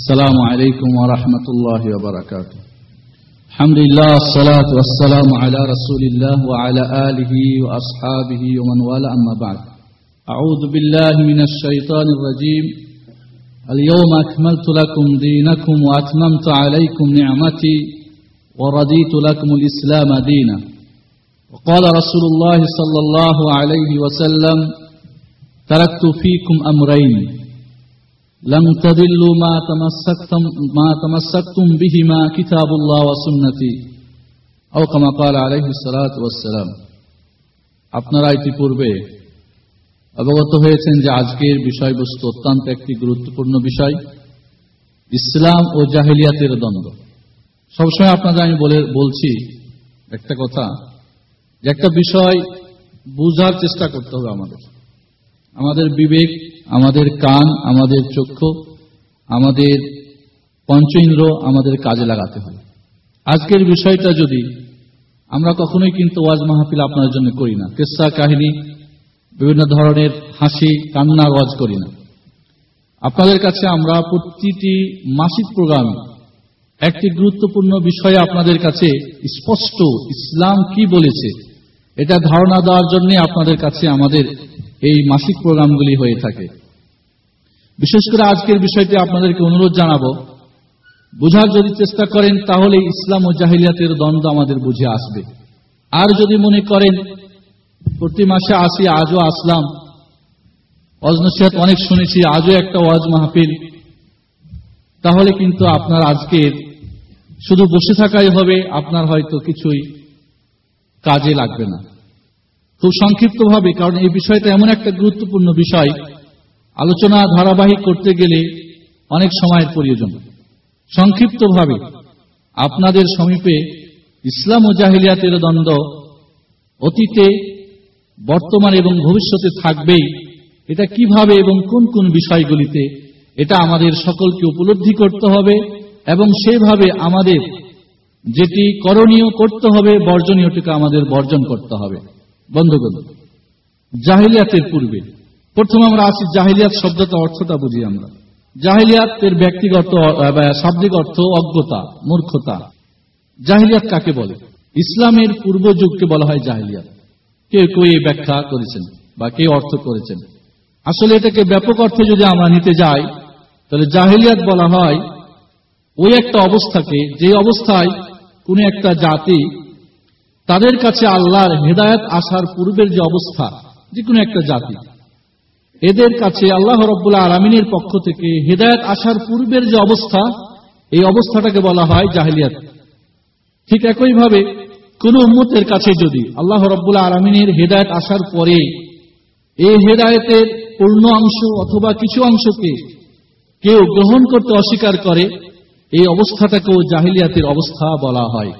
السلام عليكم ورحمة الله وبركاته. الحمد لله الصلاة والسلام على رسول الله وعلى آله وأصحابه ومن والاه. أما بعد أعوذ بالله من الشيطان الرجيم. اليوم أكملت لكم دينكم وأتممت عليكم نعمتي ورضيت لكم الإسلام دينا. وقال رسول الله صلى الله عليه وسلم تركت فيكم أمرين لم تضلوا ما تمسكتم ما تمسكتم بهما كتاب الله وسنتي أو كما قال عليه الصلاة والسلام আপনারা ইতিপূর্বে অবগত হয়েছেন যে আজকের বিষয়বস্তু অত্যন্ত একটি গুরুত্বপূর্ণ বিষয় ইসলাম ও জাহিলিয়াতের দ্বন্দ্ব সবসময় আপনাদের আমি বলে বলছি একটা কথা যে একটা বিষয় বুঝার চেষ্টা করতে হবে আমাদের আমাদের বিবেক আমাদের কান, আমাদের চক্ষু, আমাদের পঞ্চ ইন্দ্র আমাদের কাজে লাগাতে হয়। আজকের বিষয়টা যদি আমরা কখনোই কিন্তু ওয়াজ মাহফিল আপনার জন্য করি না। কেসা কাহিনী, বিভিন্ন ধরনের হাসি কান্নার ওয়াজ করি না। আপনাদের কাছে আমরা প্রতিটি মাসিক প্রোগ্রামে একটি গুরুত্বপূর্ণ বিষয়ে আপনাদের কাছে স্পষ্ট ইসলাম কি বলেছে, এটা ধারণা দেওয়ার জন্য আপনাদের কাছে আমাদের এই মাসিক প্রোগ্রামগুলি হয়ে থাকে। বিশেষ করে আজকের বিষয়টি আপনাদেরকে অনুরোধ জানাব, বুঝার যদি চেষ্টা করেন, তাহলে ইসলাম ও জাহিলিয়াতের দ্বন্দ্ব আমাদের বুঝে আসবে। আর যদি মনে করেন, প্রতি মাসে আসি, আজও আসলাম, ওয়াজ নসিহাত অনেক শুনেছি, আজও একটা ওয়াজ মাহফিল, তাহলে কিন্তু আপনার আজকের শুধু বসে থাকাই হবে, আপনার হয়তো কিছুই কাজে লাগবে না। খুব সংক্ষিপ্তভাবে, কারণ এই বিষয়টা এমন একটা গুরুত্বপূর্ণ বিষয়। আলোচনা ধারাবাহিক করতে গেলে অনেক সময়ের প্রয়োজন। সংক্ষিপ্তভাবে, আপনাদের সমীপে ইসলাম ও জাহিলিয়াতের দ্বন্দ্ব অতীতে, বর্তমান এবং ভবিষ্যতে থাকবেই। এটা কীভাবে এবং কোন কোন বিষয়গুলিতে এটা আমাদের সকলকে উপলব্ধি করতে হবে এবং সেভাবে আমাদের যেটি করণীয় করতে হবে, বর্জনীয়টিকে আমাদের বর্জন করতে হবে। বন্ধুগণ, জাহিলিয়াতের পূর্বে, প্রথম আমরা আসি জাহিলিয়াত শব্দটা অর্থটা বুঝি আমরা। জাহিলিয়াতের ব্যক্তিগত শাব্দিক অর্থ অজ্ঞতা, মূর্খতা। জাহিলিয়াত কাকে বলে? ইসলামের পূর্ব যুগকে বলা হয় জাহিলিয়াত। কেউ কেউ এই ব্যাখ্যা করেছেন বা কেউ অর্থ করেছেন। আসলে এটাকে ব্যাপক অর্থে যদি আমরা নিতে যাই, তাহলে জাহিলিয়াত বলা হয় ওই একটা অবস্থাকে, যে অবস্থায় কোন একটা জাতি তাদের কাছে আল্লাহর হেদায়ত আসার পূর্বের যে অবস্থা যে কোনো একটা জাতি, এদের কাছে আল্লাহ রব্বুল্লাহ আলমিনের পক্ষ থেকে হেদায়ত আসার পূর্বের যে অবস্থা, এই অবস্থাটাকে বলা হয় জাহিলিয়াত। ঠিক একইভাবে কোন উম্মতের কাছে যদি আল্লাহ রব্বুল্লাহ আলমিনের হেদায়ত আসার পরে এই হেদায়তের পূর্ণ অংশ অথবা কিছু অংশকে কেউ গ্রহণ করতে অস্বীকার করে, এই অবস্থাটাকেও জাহিলিয়াতের অবস্থা বলা হয়।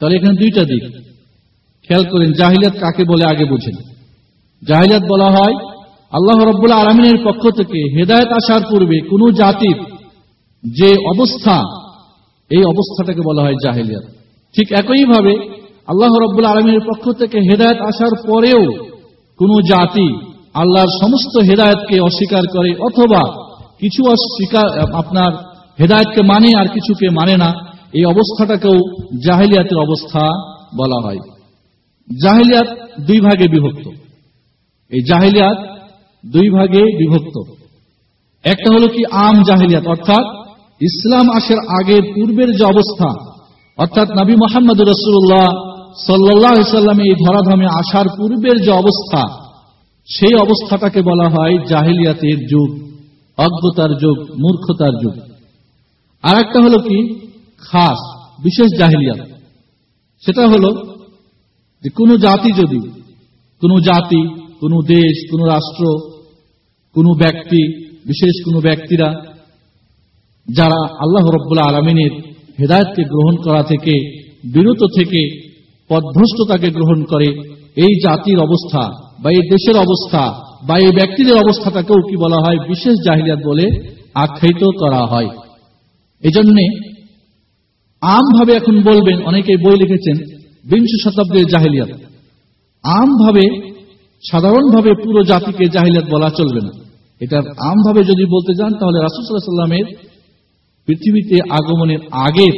তাহলে এখানে দুইটা দিক। খেয়াল করেন, জাহিলিয়াত কাকে বলে আগে বুঝেন। জাহিলিয়াত বলা হয়, আল্লাহ রব্বুল্লাহ আলমিনের পক্ষ থেকে হেদায়ত আসার পূর্বে কোন জাতির যে অবস্থা, এই অবস্থাটাকে বলা হয় জাহিলিয়াত। ঠিক একইভাবে আল্লাহ রব্বুল্লাহ আলমিনের পক্ষ থেকে হেদায়ত আসার পরেও কোন জাতি আল্লাহর সমস্ত হেদায়তকে অস্বীকার করে অথবা কিছু অস্বীকার, আপনার হেদায়তকে মানে আর কিছুকে মানে না, এই অবস্থাটাকেও জাহিলিয়াতের অবস্থা বলা হয়। জাহিলিয়াত দুই ভাগে বিভক্ত। এই জাহিলিয়াত দুই ভাগে বিভক্ত। একটা হলো কি আম জাহিলিয়াত, অর্থাৎ ইসলাম আসার আগের পূর্বের যে অবস্থা, অর্থাৎ নবী মোহাম্মদ রসুল্লাহ সাল্লাম এই ধরাধামে আসার পূর্বের যে অবস্থা, সেই অবস্থাটাকে বলা হয় জাহিলিয়াতের যুগ অজ্ঞতার যুগ, মূর্খতার যুগ। আর একটা হলো কি, খাস, বিশেষ জাহিলিয়াত। সেটা হলো যে কোনো জাতি যদি, কোনো জাতি, কোনো দেশ, কোনো রাষ্ট্র, কোনো ব্যক্তি, বিশেষ কোনো ব্যক্তিরা যারা আল্লাহ রব্বুল্লাহ আলমিনের হেদায়তকে গ্রহণ করা থেকে, বিরত থেকে পদভ্রষ্টতাকে গ্রহণ করে, এই জাতির অবস্থা বা এই দেশের অবস্থা বা এই ব্যক্তিদের অবস্থাটাকেও কি বলা হয়? বিশেষ জাহিলিয়াত বলে আখ্যায়িত করা হয়। এজন্যে, আমভাবে এখন বলবেন অনেকে বই লিখেছেন বিংশ শতাব্দীর জাহিলিয়াত। আমভাবে, সাধারণভাবে পুরো জাতিকে জাহিলিয়াত বলা চলবে না। এটা আমভাবে যদি বলতে যান, তাহলে রাসুসাল্লামের পৃথিবীতে আগমনের আগের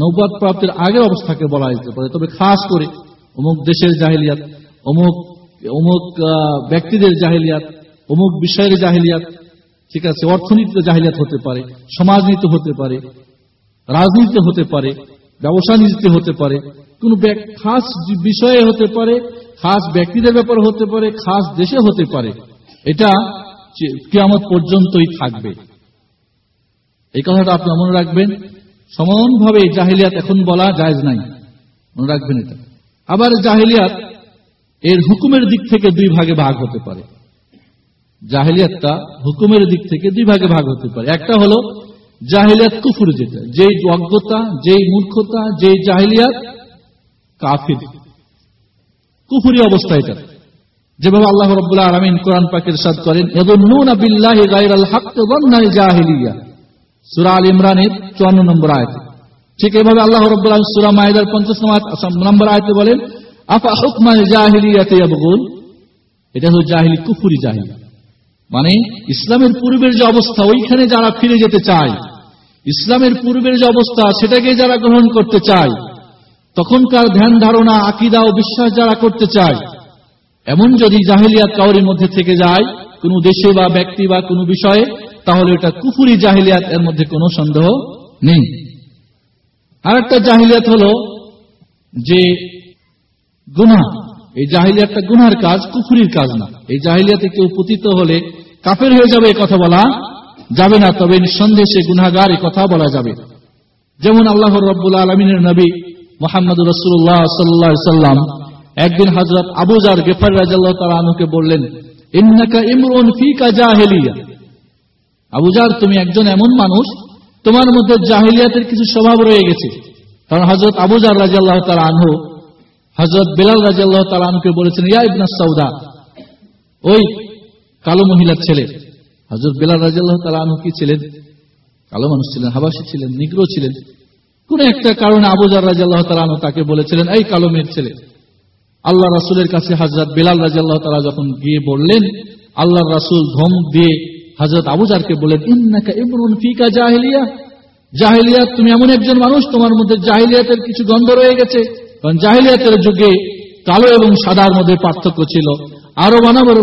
নৌবাদ প্রাপ্তির আগের অবস্থাকে বলা যেতে পারে। তবে খাস করে অমুক দেশের জাহিলিয়াত, অমুক অমুক ব্যক্তিদের জাহিলিয়াত, অমুক বিষয়ের জাহিলিয়াত, ঠিক আছে, অর্থনীতিতে জাহিলিয়াত হতে পারে সমাজনীতি হতে পারে রাজনীতি হতে পারে, ব্যবসা নীতিতে হতে পারে কোন খাস বিষয়ে হতে পারে, খাস ব্যক্তিদের ব্যাপার হতে পারে, খাস দেশে হতে পারে, এটা কিয়ামত পর্যন্তই থাকবে। এই কথাটা আপনারা মনে রাখবেন। সমানভাবে জাহিলিয়াত এখন বলা জায়েজ নাই। মনে রাখবেন এটা। আবার জাহিলিয়াত এর হুকুমের দিক থেকে দুই ভাগে ভাগ হতে পারে। জাহিলিয়াতটা হুকুমের দিক থেকে দুই ভাগে ভাগ হতে পারে। একটা হলো জাহিলিয়াত কুফুর যেটা, যেই অজ্ঞতা, যেই মূর্খতা, যেই জাহিলিয়াত কাফির। কুফুরি অবস্থা এটা। যেভাবে আল্লাহ রব্বুল্লাহ আলমিন কোরআন পাকের সাদ করেন সূরা আল ইমরানের 54 নম্বর আয়ত। ঠিক এভাবে আল্লাহ আলামিন সূরা মাইদার 50 নম্বর আয়াতে বলেন, আফা হুকমাল জাহিলিয়াতে ইয়াবগুন এটা হলো জাহিলি, কুফুরি জাহিলি। মানে ইসলামের পূর্বের যে অবস্থা, ওইখানে যারা ফিরে যেতে চায়, ইসলামের পূর্বের যে অবস্থা সেটাকে যারা গ্রহণ করতে চায় তখনকার ধ্যান ধারণা, আকিদা ও বিশ্বাস যারা করতে চায়, এমন যদি জাহিলিয়াত কাউরির মধ্যে থেকে যায়, কোন দেশে বা ব্যক্তি বা কোনো বিষয়ে, তাহলে এটা কুফুরি জাহিলিয়াত এর মধ্যে কোনো সন্দেহ নেই। আর একটা জাহিলিয়াত হলো যে গুনা এই জাহিলিয়াতটা গুনার কাজ, কুফুরির কাজ না। এই জাহিলিয়াতে কেউ পতিত হলে কাপের হয়ে যাবে কথা বলা যাবে না, তবে নিঃসন্দেহে সে গুনাগার কথা বলা যাবে। যেমন আল্লাহ রব্বুল আলমিনের নবী মোহাম্মদ রসুল্লাহ সাল্লাহ সাল্লাম একদিন হজরত আবুজার গেফার রাজাল্লাহ তালা আনুকে বললেন, ইন্নাকা ইমরুন ফিকা জাহেলিয়া। আবুজার তুমি একজন এমন মানুষ, তোমার মধ্যে জাহিলিয়াতের কিছু স্বভাব রয়ে গেছে। কারণ হজরত আবুজার রাজাল্লাহ তালা আনহু হজরত বেলাল রাজাল্লাহ তালা বলেছেন, ইয়া ইবনা সৌদা ওই কালো মহিলার ছেলে। হজরত বেলাল রাজাল্লাহ তালা কি ছিলেন? কালো মানুষ ছিলেন, হাবাসী ছিলেন, নিগ্রো ছিলেন। কোন একটা কারণে আবুজার রাজাল্লাহ তালা তাকে বলেছিলেন, এই কালো ছেলে আল্লাহ রাসুলের কাছে হাজরত বেলাল রাজিয়াল্লাহ তালা যখন গিয়ে বললেন আল্লাহ রাসুল ধমক দিয়ে হাজরত আবুজারকে বলেন ইন্নাকা ইমরুন ফিকা জাহিলিয়া জাহিলিয়াত তুমি এমন একজন মানুষ, তোমার মধ্যে জাহিলিয়াতের কিছু গন্ধ রয়ে গেছে। কারণ জাহিলিয়াতের যুগে কালো এবং সাদার মধ্যে পার্থক্য ছিল আরও বানাবের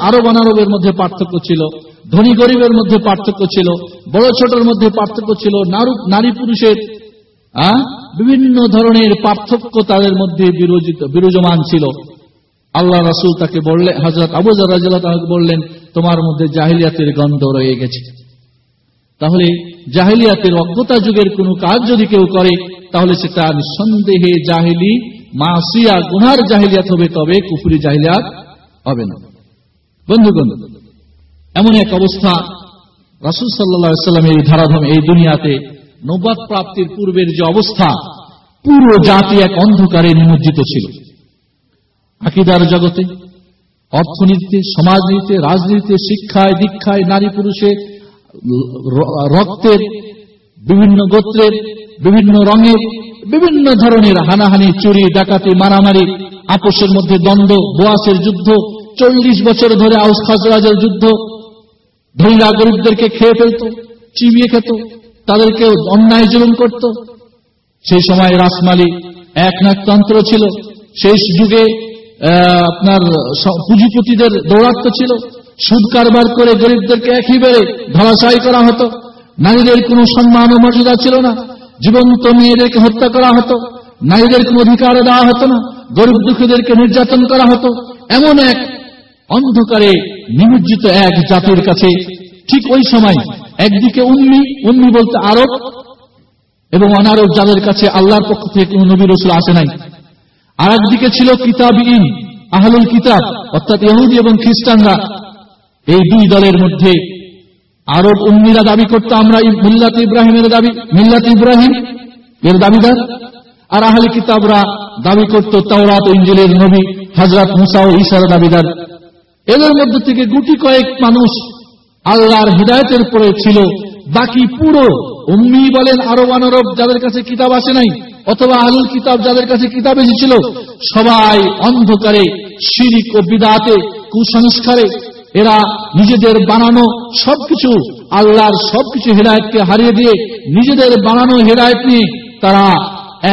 আরও বানারবের মধ্যে পার্থক্য ছিল, ধনী গরিবের মধ্যে পার্থক্য ছিল, বড় ছোটর মধ্যে পার্থক্য ছিল নারু- পুরুষের বিভিন্ন ধরনের পার্থক্য তাদের মধ্যে বিরোজিত, বিরাজমান ছিল। আল্লাহ রাসূল তাকে বললেন হযরত আবু রাদিয়াল্লাহু বললেন, তোমার মধ্যে জাহিলিয়াতের গন্ধ রয়ে গেছে। তাহলে জাহিলিয়াতের অজ্ঞতা যুগের কোনো কাজ যদি কেউ করে, তাহলে সেটা নিঃসন্দেহে জাহিলি, মাসিয়া, গুনার জাহিলিয়াত হবে, তবে কুফরি জাহিলিয়াত হবে না। বন্ধুগণ, এমন এক অবস্থা রাসূল আলাইহি সাল্লামের এই ধারাধাম এই দুনিয়াতে নৌবাদ প্রাপ্তির পূর্বের যে অবস্থা, পুরো জাতি এক অন্ধকারে নিমজ্জিত ছিল। আকিদার জগতে, অর্থনীতিতে, সমাজনীতিতে, রাজনীতিতে, শিক্ষায়, দীক্ষায়, নারী পুরুষে রক্তের বিভিন্ন গোত্রের, বিভিন্ন রঙের, বিভিন্ন ধরনের হানাহানি, চুরি, ডাকাতি, মারামারি, আপোষের মধ্যে দ্বন্দ্ব, বোয়াসের যুদ্ধ, চল্লিশ বছর ধরে আউস খাজরাজের যুদ্ধ, ধনীরা গরিবদেরকে খেয়ে ফেলত, চিবিয়ে খেত। তাদেরকে অন্যায় জীবন করত। সেই সময় রাসমালি এক নাকতন্ত্র ছিল। শেষ যুগে আপনার পুঁজিপতিদের দৌরাত্ম ছিল। সুদ কারবার করে গরিবদেরকে একেবারে ধরাশায়ী করা হতো। নারীদের কোনো সম্মান ও মর্যাদা ছিল না। জীবন্ত মেয়েদেরকে হত্যা করা হতো। নারীদের কোনো অধিকার দেওয়া হতো না। গরিব দুঃখীদেরকে নির্যাতন করা হতো। এমন এক অন্ধকারে নিমজ্জিত এক জাতির কাছে ঠিক ওই সময় একদিকে উন্মি উন্মি বলতে আরব এবং অনারব যাদের কাছে আল্লাহর পক্ষ থেকে কোন নবী রসুল আসে নাই। আর একদিকে ছিল কিতাব ইন আহলুল কিতাব, অর্থাৎ ইহুদি এবং খ্রিস্টানরা। এই দুই দলের মধ্যে আরব উম্মিরা দাবি করতো, আমরা মিল্লাত ইব্রাহিমের দাবি মিল্লাত ইব্রাহিম, এর দাবিদার। আর আহলে কিতাবরা দাবি করত, তাওরাত ইঞ্জিলের নবী হজরত মুসা ও ঈসার দাবিদার। এদের মধ্যে থেকে গুটি কয়েক মানুষ আল্লাহর হৃদায়তের পরে ছিল। বাকি পুরো উম্মি বলেন আরব আনরব যাদের কাছে কিতাব আসে নাই, অথবা আলুল কিতাব যাদের কাছে কিতাব এসেছিল, সবাই অন্ধকারে, শিরিক ও বিদাতে, কুসংস্কারে, এরা নিজেদের বানানো সবকিছু, আল্লাহর সবকিছু হেদায়তকে হারিয়ে দিয়ে নিজেদের বানানো হেদায়ত নিয়ে তারা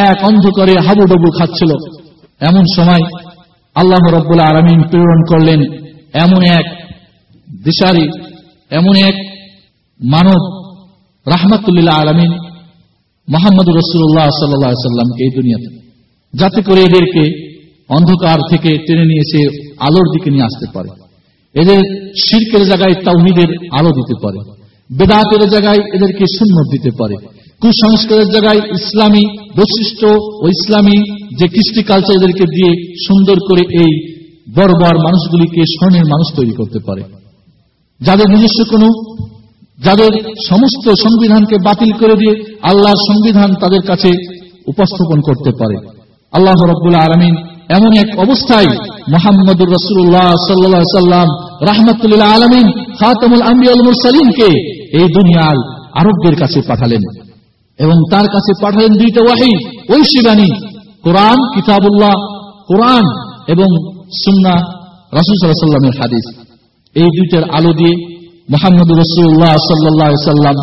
এক অন্ধকারে হাবুডুবু খাচ্ছিল। এমন সময় আল্লাহ রব্বুল আরামিন প্রেরণ করলেন, এমন এক দিশারি এমন এক মানব রাহমাতুল্লাহ আলমিন মোহাম্মদ রসুল্লাহ সাল্লামকে এই দুনিয়াতে। যাতে করে এদেরকে অন্ধকার থেকে টেনে নিয়ে এসে আলোর দিকে নিয়ে আসতে পারে। এদের শির্কের জায়গায় তাওহিদের আলো দিতে পারে। বেদাতের জায়গায় এদেরকে সুন্নত দিতে পারে। কুসংস্কারের জায়গায় ইসলামী বৈশিষ্ট্য ও ইসলামী যে কৃষ্টি কালচার এদেরকে দিয়ে সুন্দর করে এই বর্বর মানুষগুলিকে স্বর্ণের মানুষ তৈরি করতে পারে। যাদের নিজস্ব কোনো, যাদের সমস্ত সংবিধানকে বাতিল করে দিয়ে আল্লাহর সংবিধান তাদের কাছে উপস্থাপন করতে পারে। আল্লাহ রব্বুল আলমিন এমন এক অবস্থায় মোহাম্মদুর রসুল্লাহ সাল্লা সাল্লাম রাহমাতুল্লাহ আলমিন খাতামুল আম্বিউল মুরসালিনকে এই দুনিয়ার আরবদের কাছে পাঠালেন এবং তার কাছে পাঠালেন দুইটা ওয়াহি। ওই শিবানী কোরআন, কিতাবুল্লাহ, কোরআন এবং সুন্না রাসুল সাল্লামের হাদিস। এই দুইটার আলো দিয়ে মোহাম্মদ রসুল্লাহ সাল্লাহ সাল্লাম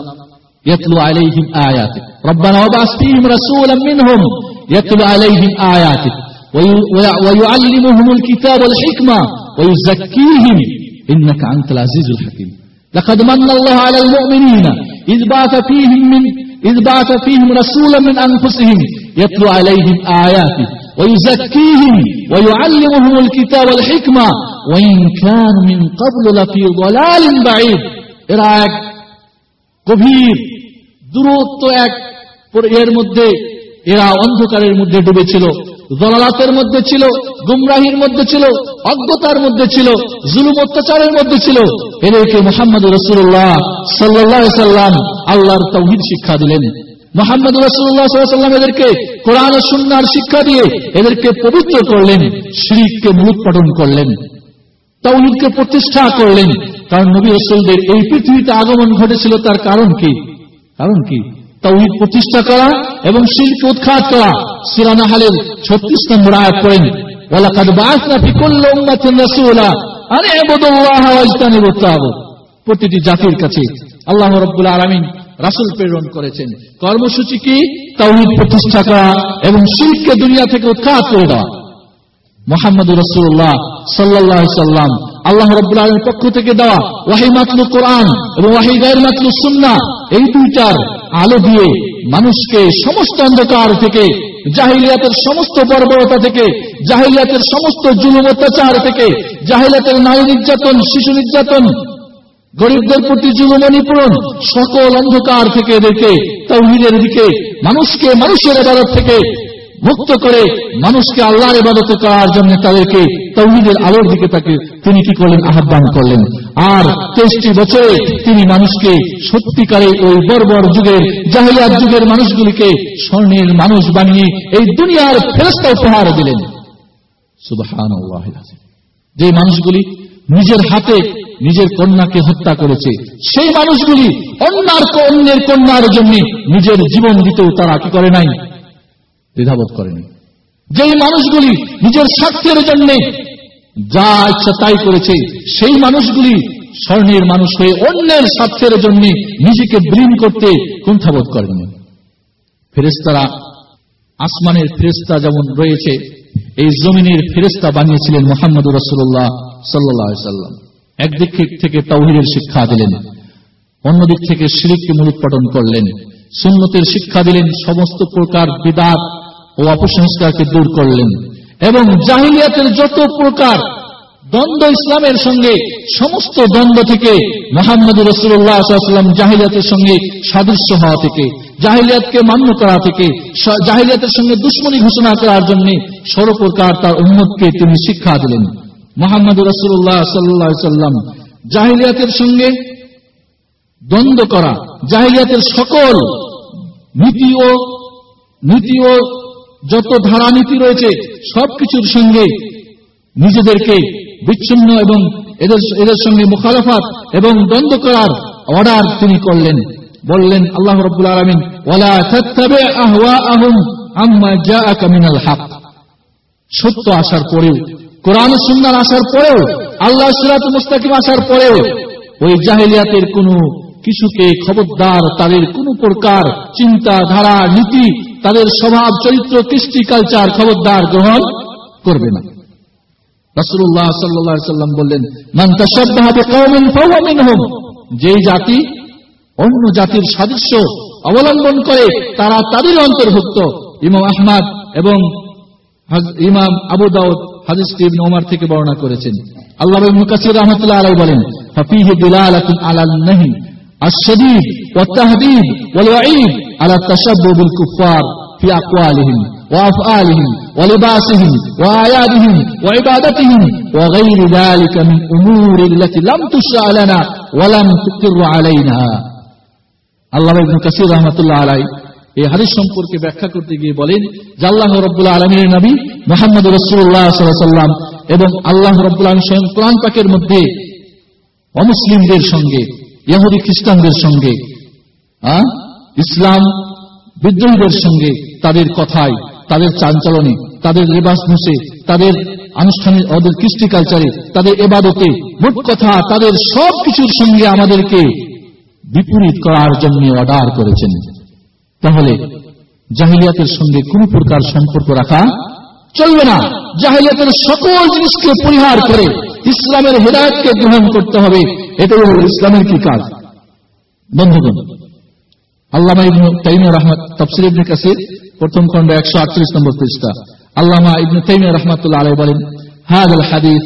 يتلو عليهم آياتك ربنا وابعث فيهم رسولا منهم يتلو عليهم آياتك ويعلمهم الكتاب والحكمة ويزكيهم إنك أنت العزيز الحكيم لقد من الله على المؤمنين إذ بعث فيهم من إذ بعث فيهم رسولا من أنفسهم يتلو عليهم آياته ويزكيهم ويعلمهم الكتاب والحكمة وإن كانوا من قبل لفي ضلال بعيد এরা এক গভীর দূরত্ব এক এর মধ্যে এরা অন্ধকারের মধ্যে ডুবেছিল দলালাতের মধ্যে ছিল, গুমরাহির মধ্যে ছিল, অজ্ঞতার মধ্যে ছিল, জুলুম অত্যাচারের মধ্যে ছিল। এদেরকে মোহাম্মদ রসুল্লাহ সাল্লাহ সাল্লাম আল্লাহর তৌহিদ শিক্ষা দিলেন। মোহাম্মদ রসুল্লাহ সাল্লাম এদেরকে কোরআন সুন্নার শিক্ষা দিয়ে এদেরকে পবিত্র করলেন শ্রীকে মূলোৎপাটন করলেন, তৌহিদকে প্রতিষ্ঠা করলেন। কারণ নবী রসুলদের এই পৃথিবীতে আগমন ঘটেছিল তার কারণ কি? কারণ কি? তৌহিদ প্রতিষ্ঠা করা এবং শিল্প উৎখাত করা। সুরানা হালের ছত্রিশ নম্বর আয়াত করেন প্রতিটি জাতির কাছে আল্লাহ রাব্বুল আলামিন রাসুল প্রেরণ করেছেন। কর্মসূচি কি? তাওহীদ প্রতিষ্ঠা করা এবং শিরককে দুনিয়া থেকে উৎখাত করে দেওয়া। মোহাম্মদ রসুল্লাহ সাল্লাহ সাল্লাম আল্লাহ রব্বুল আলমের পক্ষ থেকে দেওয়া ওয়াহি মাতলু কোরআন এবং ওয়াহি গায়ের মাতলু সুন্না এই দুইটার আলো দিয়ে মানুষকে সমস্ত অন্ধকার থেকে, জাহিলিয়াতের সমস্ত বর্বরতা থেকে, জাহিলিয়াতের সমস্ত জুলুম অত্যাচার থেকে, জাহিলিয়াতের নারী নির্যাতন, শিশু নির্যাতন, গরিবদের প্রতি জুলুম নিপুণ সকল অন্ধকার থেকে এদেরকে তৌহিদের দিকে, মানুষকে মানুষের আদালত থেকে মুক্ত করে মানুষকে আল্লাহর ইবাদত করার জন্য তাদেরকে তৌহিদের আলোর দিকে তাকে তিনি কি করলেন? আহ্বান করলেন। আর তেইশটি বছরে তিনি মানুষকে সত্যিকারে ওই বর্বর যুগের জাহিয়াত যুগের মানুষগুলিকে স্বর্ণের মানুষ বানিয়ে এই দুনিয়ার ফেরস্তা উপহার দিলেন। যে মানুষগুলি নিজের হাতে নিজের কন্যাকে হত্যা করেছে, সেই মানুষগুলি অন্যার অন্যের কন্যার জন্য নিজের জীবন দিতেও তারা কি করে নাই? দ্বিধাবোধ করেনি। যেই মানুষগুলি নিজের স্বার্থের জন্য যা ইচ্ছা তাই করেছে, সেই মানুষগুলি স্বর্ণের মানুষ হয়ে অন্যের স্বার্থের জন্য নিজেকে ব্রিন করতে কুণ্ঠাবোধ করেননি ফেরেস্তারা আসমানের ফেরেস্তা যেমন রয়েছে, এই জমিনের ফেরেস্তা বানিয়েছিলেন মোহাম্মদ রসুল্লাহ সাল্লাম। একদিক থেকে তৌহিদের শিক্ষা দিলেন, অন্যদিক থেকে শিরিককে মূলোৎপাটন করলেন, সুন্নতের শিক্ষা দিলেন, সমস্ত প্রকার বিদাত ও অপসংস্কারকে দূর করলেন এবং জাহিলিয়াতের যত প্রকার দ্বন্দ্ব ইসলামের সঙ্গে, সমস্ত দ্বন্দ্ব থেকে মোহাম্মদ রসুল্লাহাম জাহিলিয়াতের সঙ্গে সাদৃশ্য হওয়া থেকে, জাহিলিয়াতকে মান্য করা থেকে জাহিলিয়াতের সঙ্গে দুশ্মনী ঘোষণা করার জন্য সর্বপ্রকার তার উন্মতকে তিনি শিক্ষা দিলেন। মোহাম্মদ রসুল্লাহ সাল্লাহ সাল্লাম জাহিলিয়াতের সঙ্গে দ্বন্দ্ব করা, জাহিলিয়াতের সকল নীতি ও নীতি ও যত ধারানীতি রয়েছে সবকিছুর সঙ্গে নিজেদেরকে বিচ্ছিন্ন এবং এদের এদের সঙ্গে মুখালফাত এবং দ্বন্দ্ব করার অর্ডার তিনি করলেন। বললেন, আল্লাহ রব্বুল আলমিন সত্য আসার পরেও, কোরআন সুন্দর আসার পরেও, আল্লাহ সিরাত মুস্তাকিম আসার পরেও, ওই জাহেলিয়াতের কোনো কিছুকে খবরদার, তাদের কোন প্রকার চিন্তা ধারা নীতি তাদের স্বভাব, চরিত্র, কৃষ্টি, কালচার, খবরদার গ্রহণ করবে না। রসুল্লাহ সাল্লাম বললেন যে জাতি অন্য জাতির সাদৃশ্য অবলম্বন করে, তারা তাদের অন্তর্ভুক্ত। ইমাম আহমাদ এবং ইমাম আবু দাউদ হাজি ইবন ওমর থেকে বর্ণনা করেছেন। আল্লাহ মুকাসির রহমতুল্লাহ আলাই বলেন ফাফিহি দিলালাতুন আলাল নাহি আশ-শাদীদ ওয়াত-তাহদীদ ওয়াল-ওয়াঈদ। على التشبه بالكفار في أقوالهم وأفعالهم ولباسهم وآياتهم وعبادتهم وغير ذلك من أمور التي لم تشرع لنا ولم تقر علينا আল্লাহ ইবনে কাসির রহমতুল্লাহ আলাই এই হাদিস সম্পর্কে ব্যাখ্যা করতে গিয়ে বলেন যে আল্লাহ রব্বুল আলমীর নবী মোহাম্মদ রসুল্লাহ সাল্লাম এবং আল্লাহ রব্বুল আলম স্বয়ং কোরআন পাকের মধ্যে অমুসলিমদের সঙ্গে ইহুদি খ্রিস্টানদের সঙ্গে আহ, ইসলাম বিদ্রোহীদের সঙ্গে তাদের কথায়, তাদের চাঞ্চলনে, তাদের লেবাস ভূষে তাদের আনুষ্ঠানিক ওদের কৃষ্টি কালচারে, তাদের এবাদতে, মোট কথা তাদের সব কিছুর সঙ্গে আমাদেরকে বিপরীত করার জন্য অর্ডার করেছেন। তাহলে জাহিলিয়াতের সঙ্গে কোন প্রকার সম্পর্ক রাখা চলবে না। জাহিলিয়াতের সকল জিনিসকে পরিহার করে ইসলামের হেদায়তকে গ্রহণ করতে হবে। এটাই হল ইসলামের কি কাজ? বন্ধুগণ আল্লামা ইবনু তাইমিয়া রহমত তফসির ইবনে কাসির প্রথম খণ্ড একশো আটত্রিশ নম্বর পৃষ্ঠা আল্লামা ইবনু তাইমিয়া রহমতুল্লাহ আলাই বলেন هذا الحديث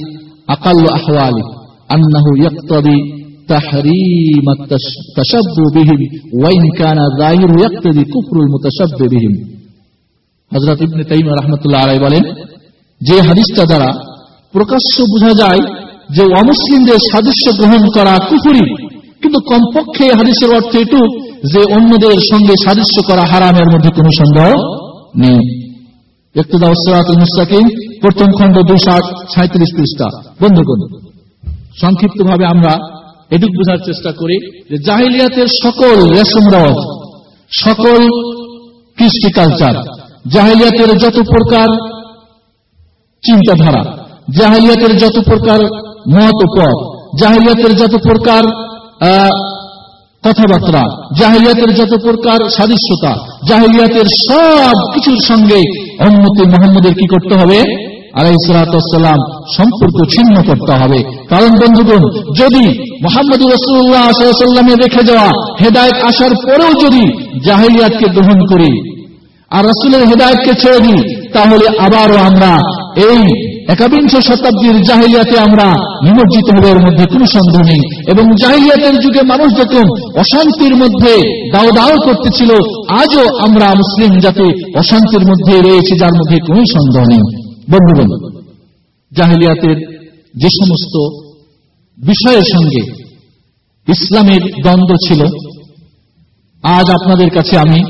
أقل أحواله أنه يقتضي تحريم التشبه بهم وإن كان الظاهر يقتضي كفر المتشبه بهم হজরত ইবনে তাইম রহমতুল্লাহ আলাই বলেন যে হাদিসটা দ্বারা প্রকাশ্য বোঝা যায় যে অমুসলিমদের সাদৃশ্য গ্রহণ করা কুফুরি কিন্তু কমপক্ষে এই হাদিসের অর্থ এটু যে অন্যদের সঙ্গে সাদৃশ্য করা হারামের মধ্যে কোনো সন্দেহ নেই। ইকতদা উসরাত মুস্তাকিম, প্রথম খণ্ড দুইশো সাঁত্রিশ পৃষ্ঠা। বন্ধুগণ সংক্ষিপ্ত ভাবে আমরা এটুক বোঝার চেষ্টা করি যে জাহিলিয়াতের সকল রেশম রওয়াজ সকল কৃষ্টি কালচার জাহিলিয়াতের যত প্রকার চিন্তাধারা, জাহিলিয়াতের যত প্রকার মত পথ জাহিলিয়াতের যত প্রকার কথাবার্তা, জাহিলিয়াতের যত প্রকার সাদৃশ্যতা, জাহিলিয়াতের সব কিছুর সঙ্গে অন্যতি মোহাম্মদের কি করতে হবে? আলাইসালাম সম্পর্ক ছিন্ন করতে হবে। কারণ বন্ধুগণ, যদি মোহাম্মদ রসুল্লাহ রেখে যাওয়া হেদায়ত আসার পরেও যদি জাহিলিয়াতকে গ্রহণ করি আর রসুলের হেদায়তকে ছেড়ে দিই, তাহলে আবারও আমরা এই একাবিংশ শতাব্দীর জাহিলিয়াতে আমরা নিমজ্জিত হবে এর মধ্যে কোনো সন্দেহ নেই। এবং জাহিলিয়াতের যুগে মানুষ যখন অশান্তির মধ্যে দাও দাও করতেছিল, আজও আমরা মুসলিম জাতি অশান্তির মধ্যে রয়েছে, যার মধ্যে কোনো সন্দেহ নেই। বন্ধুগণ, জাহিলিয়াতের যে সমস্ত বিষয়ের সঙ্গে ইসলামের দ্বন্দ্ব ছিল, আজ আপনাদের কাছে আমি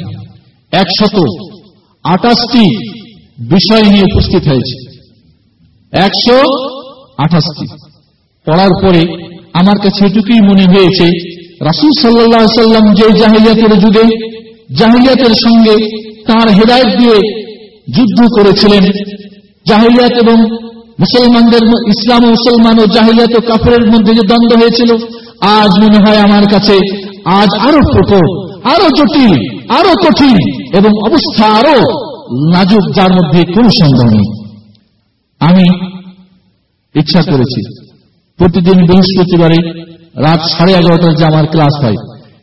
একশত আটাশটি বিষয় নিয়ে উপস্থিত হয়েছে। একশো আঠাশটি। পড়ার পরে আমার কাছে এটুকুই মনে হয়েছে, রাসুল সাল্লাহ সাল্লাম যে জাহিলিয়াতের যুগে, জাহিলিয়াতের সঙ্গে তার হেদায়ত দিয়ে যুদ্ধ করেছিলেন। জাহিলিয়াত এবং মুসলমানদের ইসলাম মুসলমান ও জাহিলিয়াত ও কাপড়ের মধ্যে যে দ্বন্দ্ব হয়েছিল, আজ মনে হয় আমার কাছে আজ আরও প্রকট আরও জটিল, আরও কঠিন এবং অবস্থা আরও নাজুক, যার মধ্যে কোনো সন্দেহ নেই। আমি ইচ্ছা করেছি। প্রতিদিন বৃহস্পতিবারে রাত সাড়ে এগারোটার যে আমার ক্লাস হয়,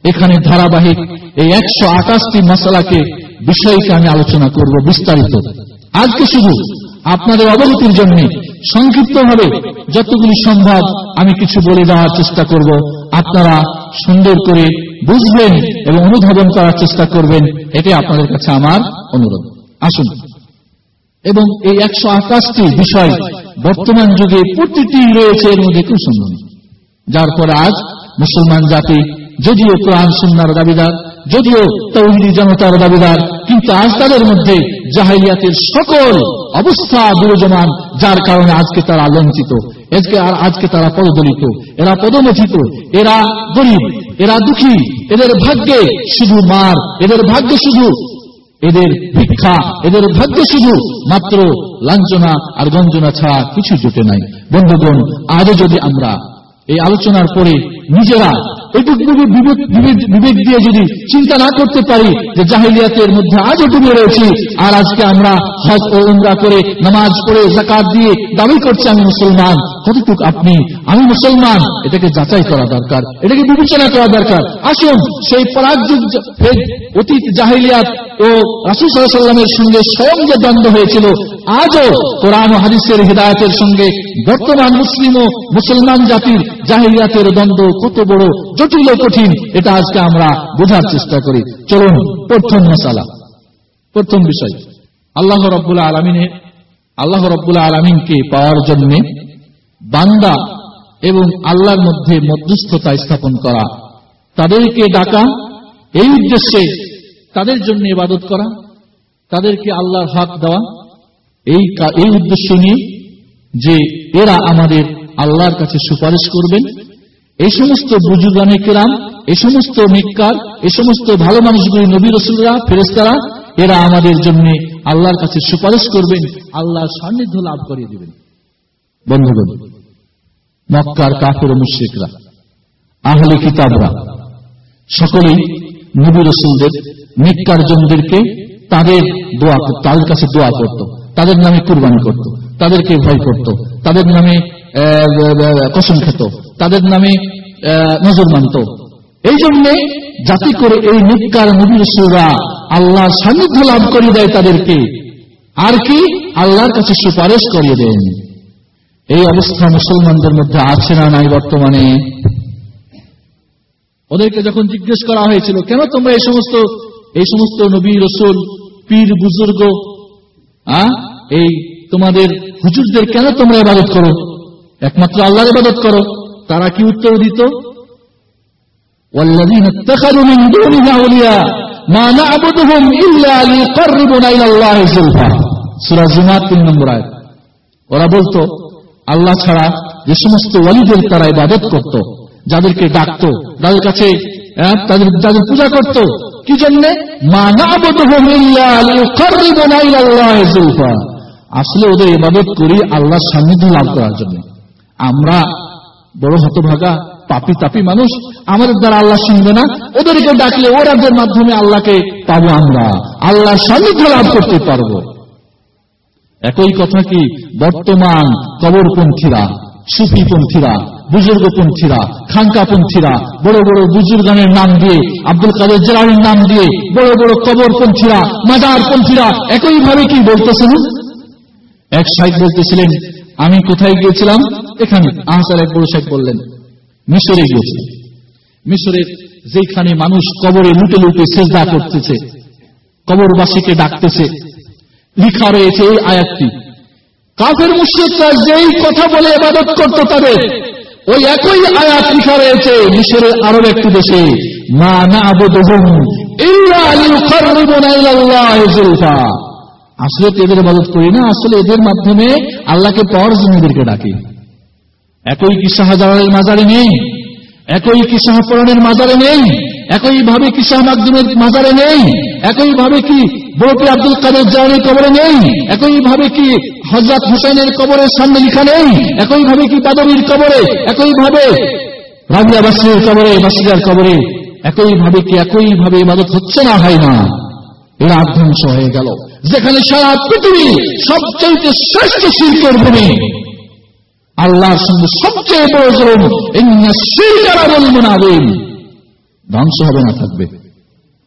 এখানে ধারাবাহিক এই একশো আঠাশটি মশলাকে, বিষয়কে আমি আলোচনা করব বিস্তারিত। আজকে শুধু আপনাদের অবগতির জন্য সংক্ষিপ্তভাবে যতগুলি সম্ভব আমি কিছু বলে দেওয়ার চেষ্টা করব। আপনারা সুন্দর করে বুঝবেন এবং অনুধাবন করার চেষ্টা করবেন, এটাই আপনাদের কাছে আমার অনুরোধ। আসুন। এবং এই একশো আঠাশটি বিষয় বর্তমান যুগে প্রতিটি রয়েছে এর মধ্যে খুব সুন্দর। যার পরে আজ মুসলমান জাতি যদিও কোরআন সুন্নার দাবিদার, যদিও তৌহিদি জনতার দাবিদার, কিন্তু আজ তাদের মধ্যে জাহাইয়াতের সকল অবস্থা বিরাজমান, যার কারণে আজকে তারা লঞ্চিত আজকে আর আজকে তারা পদদলিত। এরা পদমথিত। এরা গরিব। এরা দুঃখী। এদের ভাগ্যে শুধু মার। এদের ভাগ্যে শুধু এদের ভিক্ষা, এদের ভাগ্য শুধু মাত্র লাঞ্ছনা আর গঞ্জনা ছাড়া কিছু জুটে নাই। বন্ধুগণ, আজও যদি আমরা এই আলোচনার পরে নিজেরা এটুকু বিবেক দিয়ে যদি চিন্তা না করতে পারি যে জাহিলিয়াতের মধ্যে আজও ডুবে রয়েছি, আর আজকে আমরা হজ ও উমরা করে নামাজ পড়ে জাকাত দিয়ে দাবি করছি আমি মুসলমান কতটুক আপনি, আমি মুসলমান, এটাকে যাচাই করা দরকার, এটাকে বিবেচনা করা দরকার। আসুন, সেই পরাগ যুগ জ- ফের- অতীত জাহিলিয়াত ও রাসুল সাল্লামের সঙ্গে স্বয়ং যে দ্বন্দ্ব হয়েছিল, আজও কোরআন হাদিসের হৃদায়তের সঙ্গে বর্তমান মুসলিম ও মুসলমান জাতির জাহিলিয়াতের দ্বন্দ্ব কত বড় জটিল ও কঠিন, এটা আজকে আমরা বোঝার চেষ্টা করি। চলুন, প্রথম মশালা, প্রথম বিষয়। আল্লাহ রব্বুল আলমিনের আল্লাহ রব্বুল আলমিনকে পাওয়ার জন্য বান্দা এবং আল্লাহর মধ্যে মধ্যস্থতা স্থাপন করা। তাদেরকে ডাকা, এই উদ্দেশ্যে তাদের জন্য ইবাদত করা, তাদেরকে আল্লাহর হক দেওয়া, এই এই উদ্দেশ্য নিয়ে যে এরা আমাদের আল্লাহর কাছে সুপারিশ করবেন। এই সমস্ত বুজুগানে কেরাম, এই সমস্ত নিকার এই সমস্ত ভালো মানুষগুলি নবী রসুলরা ফেরেস্তারা এরা আমাদের জন্য আল্লাহর কাছে সুপারিশ করবেন, আল্লাহর সান্নিধ্য লাভ করিয়ে দেবেন। বন্ধুগণ মক্কার কাফের ও মুশ্রিকরা, আহলে কিতাবরা, সকলেই নবী রসুলদের, নিকার জনদেরকে তাদের দোয়া তাদের কাছে দোয়া করত, তাদের নামে কুরবানি করত, তাদেরকে ভয় করত, তাদের নামে কসম খেত, তাদের নামে নজর মানত। এই জন্য যাতে করে এই নিকার নবী রসুলরা আল্লাহ সান্নিধ্য লাভ করিয়ে দেয় তাদেরকে, আর কি আল্লাহর কাছে সুপারিশ করিয়ে দেন এই অবস্থা মুসলমানদের মধ্যে আছে না নাই বর্তমানে? ওদেরকে যখন জিজ্ঞেস করা হয়েছিল, কেন তোমরা এই সমস্ত এই সমস্ত নবী রসুল, পীর বুজুর্গ এই তোমাদের হুজুরদের কেন তোমরা ইবাদত করো? একমাত্র আল্লাহ ইবাদত করো। তারা কি উত্তর দিত? ওরা বলতো আল্লাহ ছাড়া যে সমস্ত ওয়ালিদের তারা ইবাদত করত যাদেরকে ডাকতো তাদের কাছে আহ, তাদের তাদের পূজা করত। কি জন্য? আসলে ওদের ইবাদত করি আল্লাহর সান্নিধ্য লাভ করার জন্য। আমরা বড় হতভাগা পাপি তাপি মানুষ আমাদের দ্বারা আল্লাহ শুনবে না। ওদেরকে ডাকলে ওরাদের মাধ্যমে আল্লাহকে পাবো আমরা। আল্লাহর সান্নিধ্য লাভ করতে পারব। একই কথা কি? বর্তমান কবরপন্থীরা, সুফিপন্থীরা, বুজুর্গপন্থীরা, খানকাপন্থীরা, বড় বড় বুজুর্গানের নাম দিয়ে, আব্দুল কাদের জেলারের নাম দিয়ে, বড় বড় কবরপন্থীরা মাজারপন্থীরা একইভাবে কি বলতেছেন? এক সাহেব বলতেছিলেন, আমি কোথায় গিয়েছিলাম? এখানে আহসার এক বড় সাহেব বললেন, মিশরে গিয়েছিলাম মিশরের যেখানে মানুষ কবরে লুটে লুটে সেজদা করতেছে, কবরবাসীকে ডাকতেছে লিখা রয়েছে এই আয়াতটি। কাফের মুশ্রিকরা যেই কথা বলে ইবাদত করত তাদের ওই একই আয়াত লিখা রয়েছে মিশরের আরব একটি দেশে, মা ইলাল্লাহি যুলফা আসলে তো এদের ইবাদত করি না, আসলে এদের মাধ্যমে আল্লাহকে পাওয়ার জন্য এদেরকে ডাকি। একই কি শাহজালালের মাজারে নেই, একই কি শাহপুরানের মাজারে নেই একই ভাবে কি শাহ মাকদুমের মাজারে নেই? একই ভাবে কি বড়পি আব্দুল কাদের জাহানের কবরে নেই? একই ভাবে কি হজরত হুসেনের কবরের সামনে লিখা নেই? একই ভাবে কি বাদবির কবরে? একই ভাবে রাবিয়া বাসির কবরে, বাসিরার কবরে একই ভাবে কি একই ভাবে ইবাদত হচ্ছে না, হয় না? এরা ধ্বংস হয়ে গেল। যেখানে সারা পৃথিবী সবচেয়ে শ্রেষ্ঠ শিল্পের ভূমি। আল্লাহর সঙ্গে সবচেয়ে বড় জরুম বলবেন ধ্বংস হবে না থাকবে।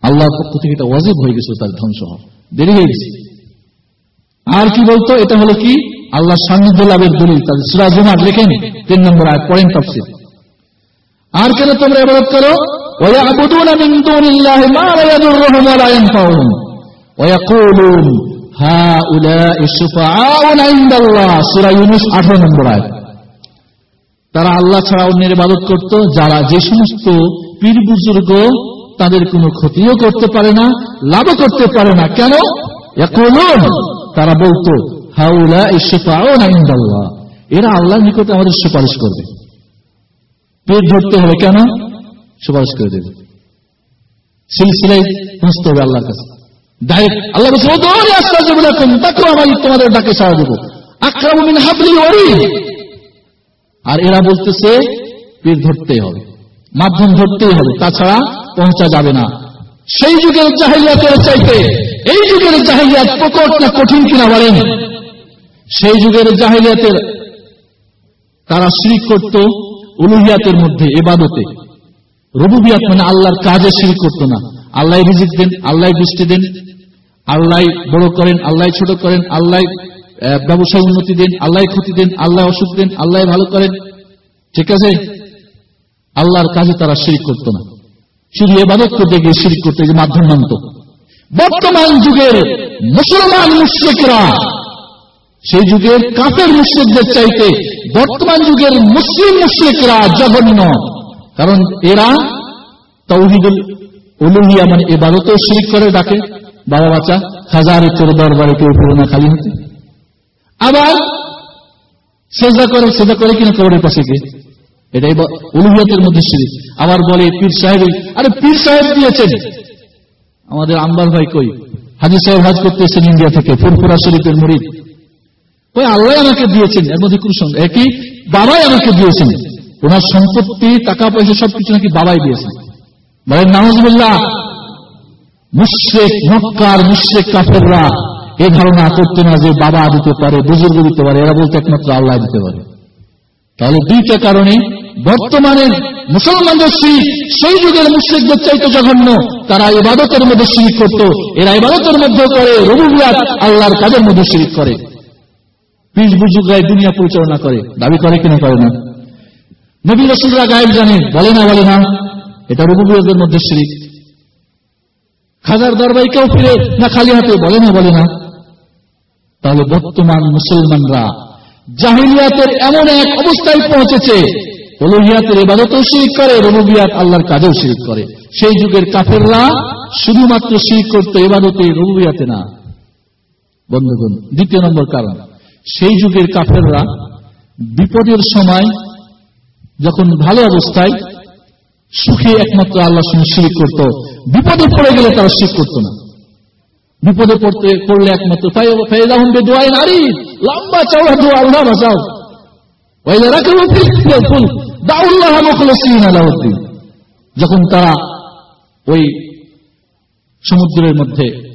আল্লাহর পক্ষ থেকে এটা ওয়াজিব হয়ে গেছে, তার ধ্বংস হওয়া দেরি হয়ে গেছে। আর কি বলতো, এটা হলো কি? আল্লাহ সান্নিধ্য লাভের দলিল। তাদের সিরাজ জুমার লেখেন তিন নম্বর আয় পয়েন্ট অফসি আর কেন তোমরা এবার করো? তারা আল্লাহ ছাড়া অন্যের ইবাদত করত, যারা যে সমস্ত পীর বুজুর্গ তাদের কোনো ক্ষতিও করতে পারে না, লাভও করতে পারে না। কেন? তারা বলতো হাউলা এরা আল্লাহর নিকটে আমাদের সুপারিশ করবে। পেট ধরতে হবে কেন? সুপারিশ করে দেবে। সিলসিলাই পৌঁছতে হবে আল্লাহর কাছে। আল্লাহ তোমাদের ডাকে হাবলি আর এরা বলতেছে, পীর ধরতেই হবে। মাধ্যম ধরতেই হবে, তাছাড়া পৌঁছা যাবে না। সেই যুগের জাহিলিয়াতের চাইতে, এই যুগের জাহিলিয়াত প্রকট না কঠিন কিনা বলেন? সেই যুগের জাহিলিয়াতের তারা শিরিক করত উলুহিয়াতের মধ্যে, এবাদতে। রবুবিয়াত মানে আল্লাহর কাজে শিরিক করত না। আল্লাহ রিজিক দেন, আল্লাহ বৃষ্টি দেন, আল্লাহ বড় করেন, আল্লাহ ছোট করেন, আল্লাহ ব্যবসায় উন্নতি দেন, আল্লাহ ক্ষতি দেন, আল্লাহ অসুখ দেন, আল্লাহ ভালো করেন। ঠিক আছে? আল্লাহর কাজে তারা শিরিক করত না। শুধু এবাদত করতে গিয়ে শিরিক করতে গিয়ে মাধ্যম মানত। বর্তমান যুগের মুসলমান মুশ্রিকরা, সেই যুগের কাফের মুশ্রিকদের চাইতে বর্তমান যুগের মুসলিম মুশ্রিকরা জঘন্য। কারণ এরা তৌহিদুল উলুহিয়া মানে এবাদতেও শিরিক করে, ডাকে। বাবা বাচ্চা হাজারে তোর দরবারে কেউ ফেরে না, খালি হতে। আবার সেজা করে সেজা করে কিনা কবরের পাশে গিয়ে। এটাই উলুহিয়াতের মধ্যে শিরিক আবার বলে পীর সাহেব আরে পীর সাহেব দিয়েছেন। আমাদের আম্বার ভাই কই? হাজি সাহেব হাজ করতেছেন ইন্ডিয়া থেকে, ফুরফুরা শরীফের মুড়ি ওই আল্লাহ আমাকে দিয়েছেন, এর মধ্যে কোন একই বাবাই আমাকে দিয়েছেন। ওনার সম্পত্তি, টাকা, পয়সা সবকিছু নাকি বাবাই দিয়েছেন। বলেন নামজবুল্লাহ মুশ্রেক, মক্কার মুশ্রেক কাফেররা এ ধারণা করতে না যে বাবা দিতে পারে, বুজুর্গ দিতে পারে, এরা বলতে একমাত্র আল্লাহ দিতে পারে। তাহলে দুইটা কারণে বর্তমানের মুসলমানদের শিখ সেই যুগের মুশ্রিকদের চাইতে জঘন্য। তারা ইবাদতের মধ্যে শিরিক করত। এরা ইবাদতের মধ্যে করে, রবুবিয়াত আল্লাহর কাজের মধ্যে শিরিক করে। পিস বুজুর্গায় দুনিয়া পরিচালনা করে। দাবি করে কিনা করে না। নবী রসুলরা গায়েব জানে, বলে না বলে না। এটা রবুবিয়াতের মধ্যে শিরিক। খাজার দরবাই কেউ ফিরে না খালি হাতে, বলে না বলে না। তাহলে বর্তমান মুসলমানরা জাহিলিয়াতের এমন এক অবস্থায় পৌঁছেছে অলহিয়াতের এবাদতেও শিরিক করে রবুবিয়াত আল্লাহর কাজেও শিরিক করে। সেই যুগের কাফেররা শুধুমাত্র শিরিক করত এবাদতে রবুবিয়াতে না। বন্ধুগণ, দ্বিতীয় নম্বর কারণ, সেই যুগের কাফেররা বিপদের সময় যখন ভালো অবস্থায় সুখে একমাত্র আল্লাহর সঙ্গে শিরিক করত, বিপদে পড়ে গেলে তারা শিখ করত না। বিপদে পড়তে, পড়লে একমাত্র লম্বা চওড়া দোয়া, আল্লাহ বাঁচাও। ফুল যখন তারা ওই সমুদ্রের মধ্যে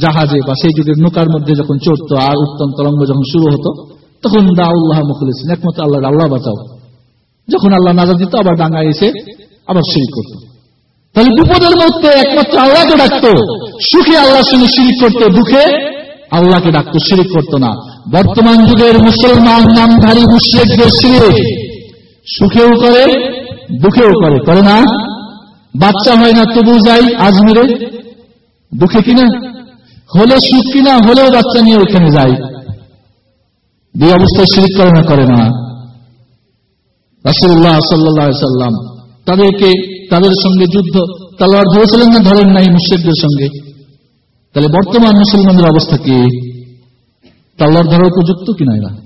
জাহাজে বা সেই যুগের নৌকার মধ্যে যখন চড়তো আর উত্তম তরঙ্গ যখন শুরু হতো, তখন দাউল্লাহ মুখলিসিন, একমাত্র আল্লাহ আল্লাহ বাঁচাও। যখন আল্লাহ নাজা দিত, আবার ডাঙ্গায় এসে আবার শিরিক করত। তাহলে বিপদের মধ্যে একমাত্র আল্লাহকে ডাকত। সুখে আল্লাহর সঙ্গে শিরিক করত, দুঃখে আল্লাহকে ডাকতো, শিরিক করত না। বর্তমান যুগের মুসলমান, নামধারী মুশ্রিকদের শিরিক। সুখেও করে, দুঃখেও করে। করে না? বাচ্চা হয় না, তবু যাই আজমিরে। দুঃখে কিনা? হলে সুখ কিনা? হলেও বাচ্চা নিয়ে ওখানে যাই। দুই অবস্থায় শিরিক করে না করে না। রাসুল্লাহ সাল্লাহ সাল্লাম তাদেরকে, তাদের সঙ্গে যুদ্ধ, তালোয়ার ধরেছিলেন না? ধরেন নাই মুশ্রিকদের সঙ্গে। তাহলে বর্তমান মুসলমানদের অবস্থা কি? তালোয়ার ধরার উপযুক্ত কিনা এরা?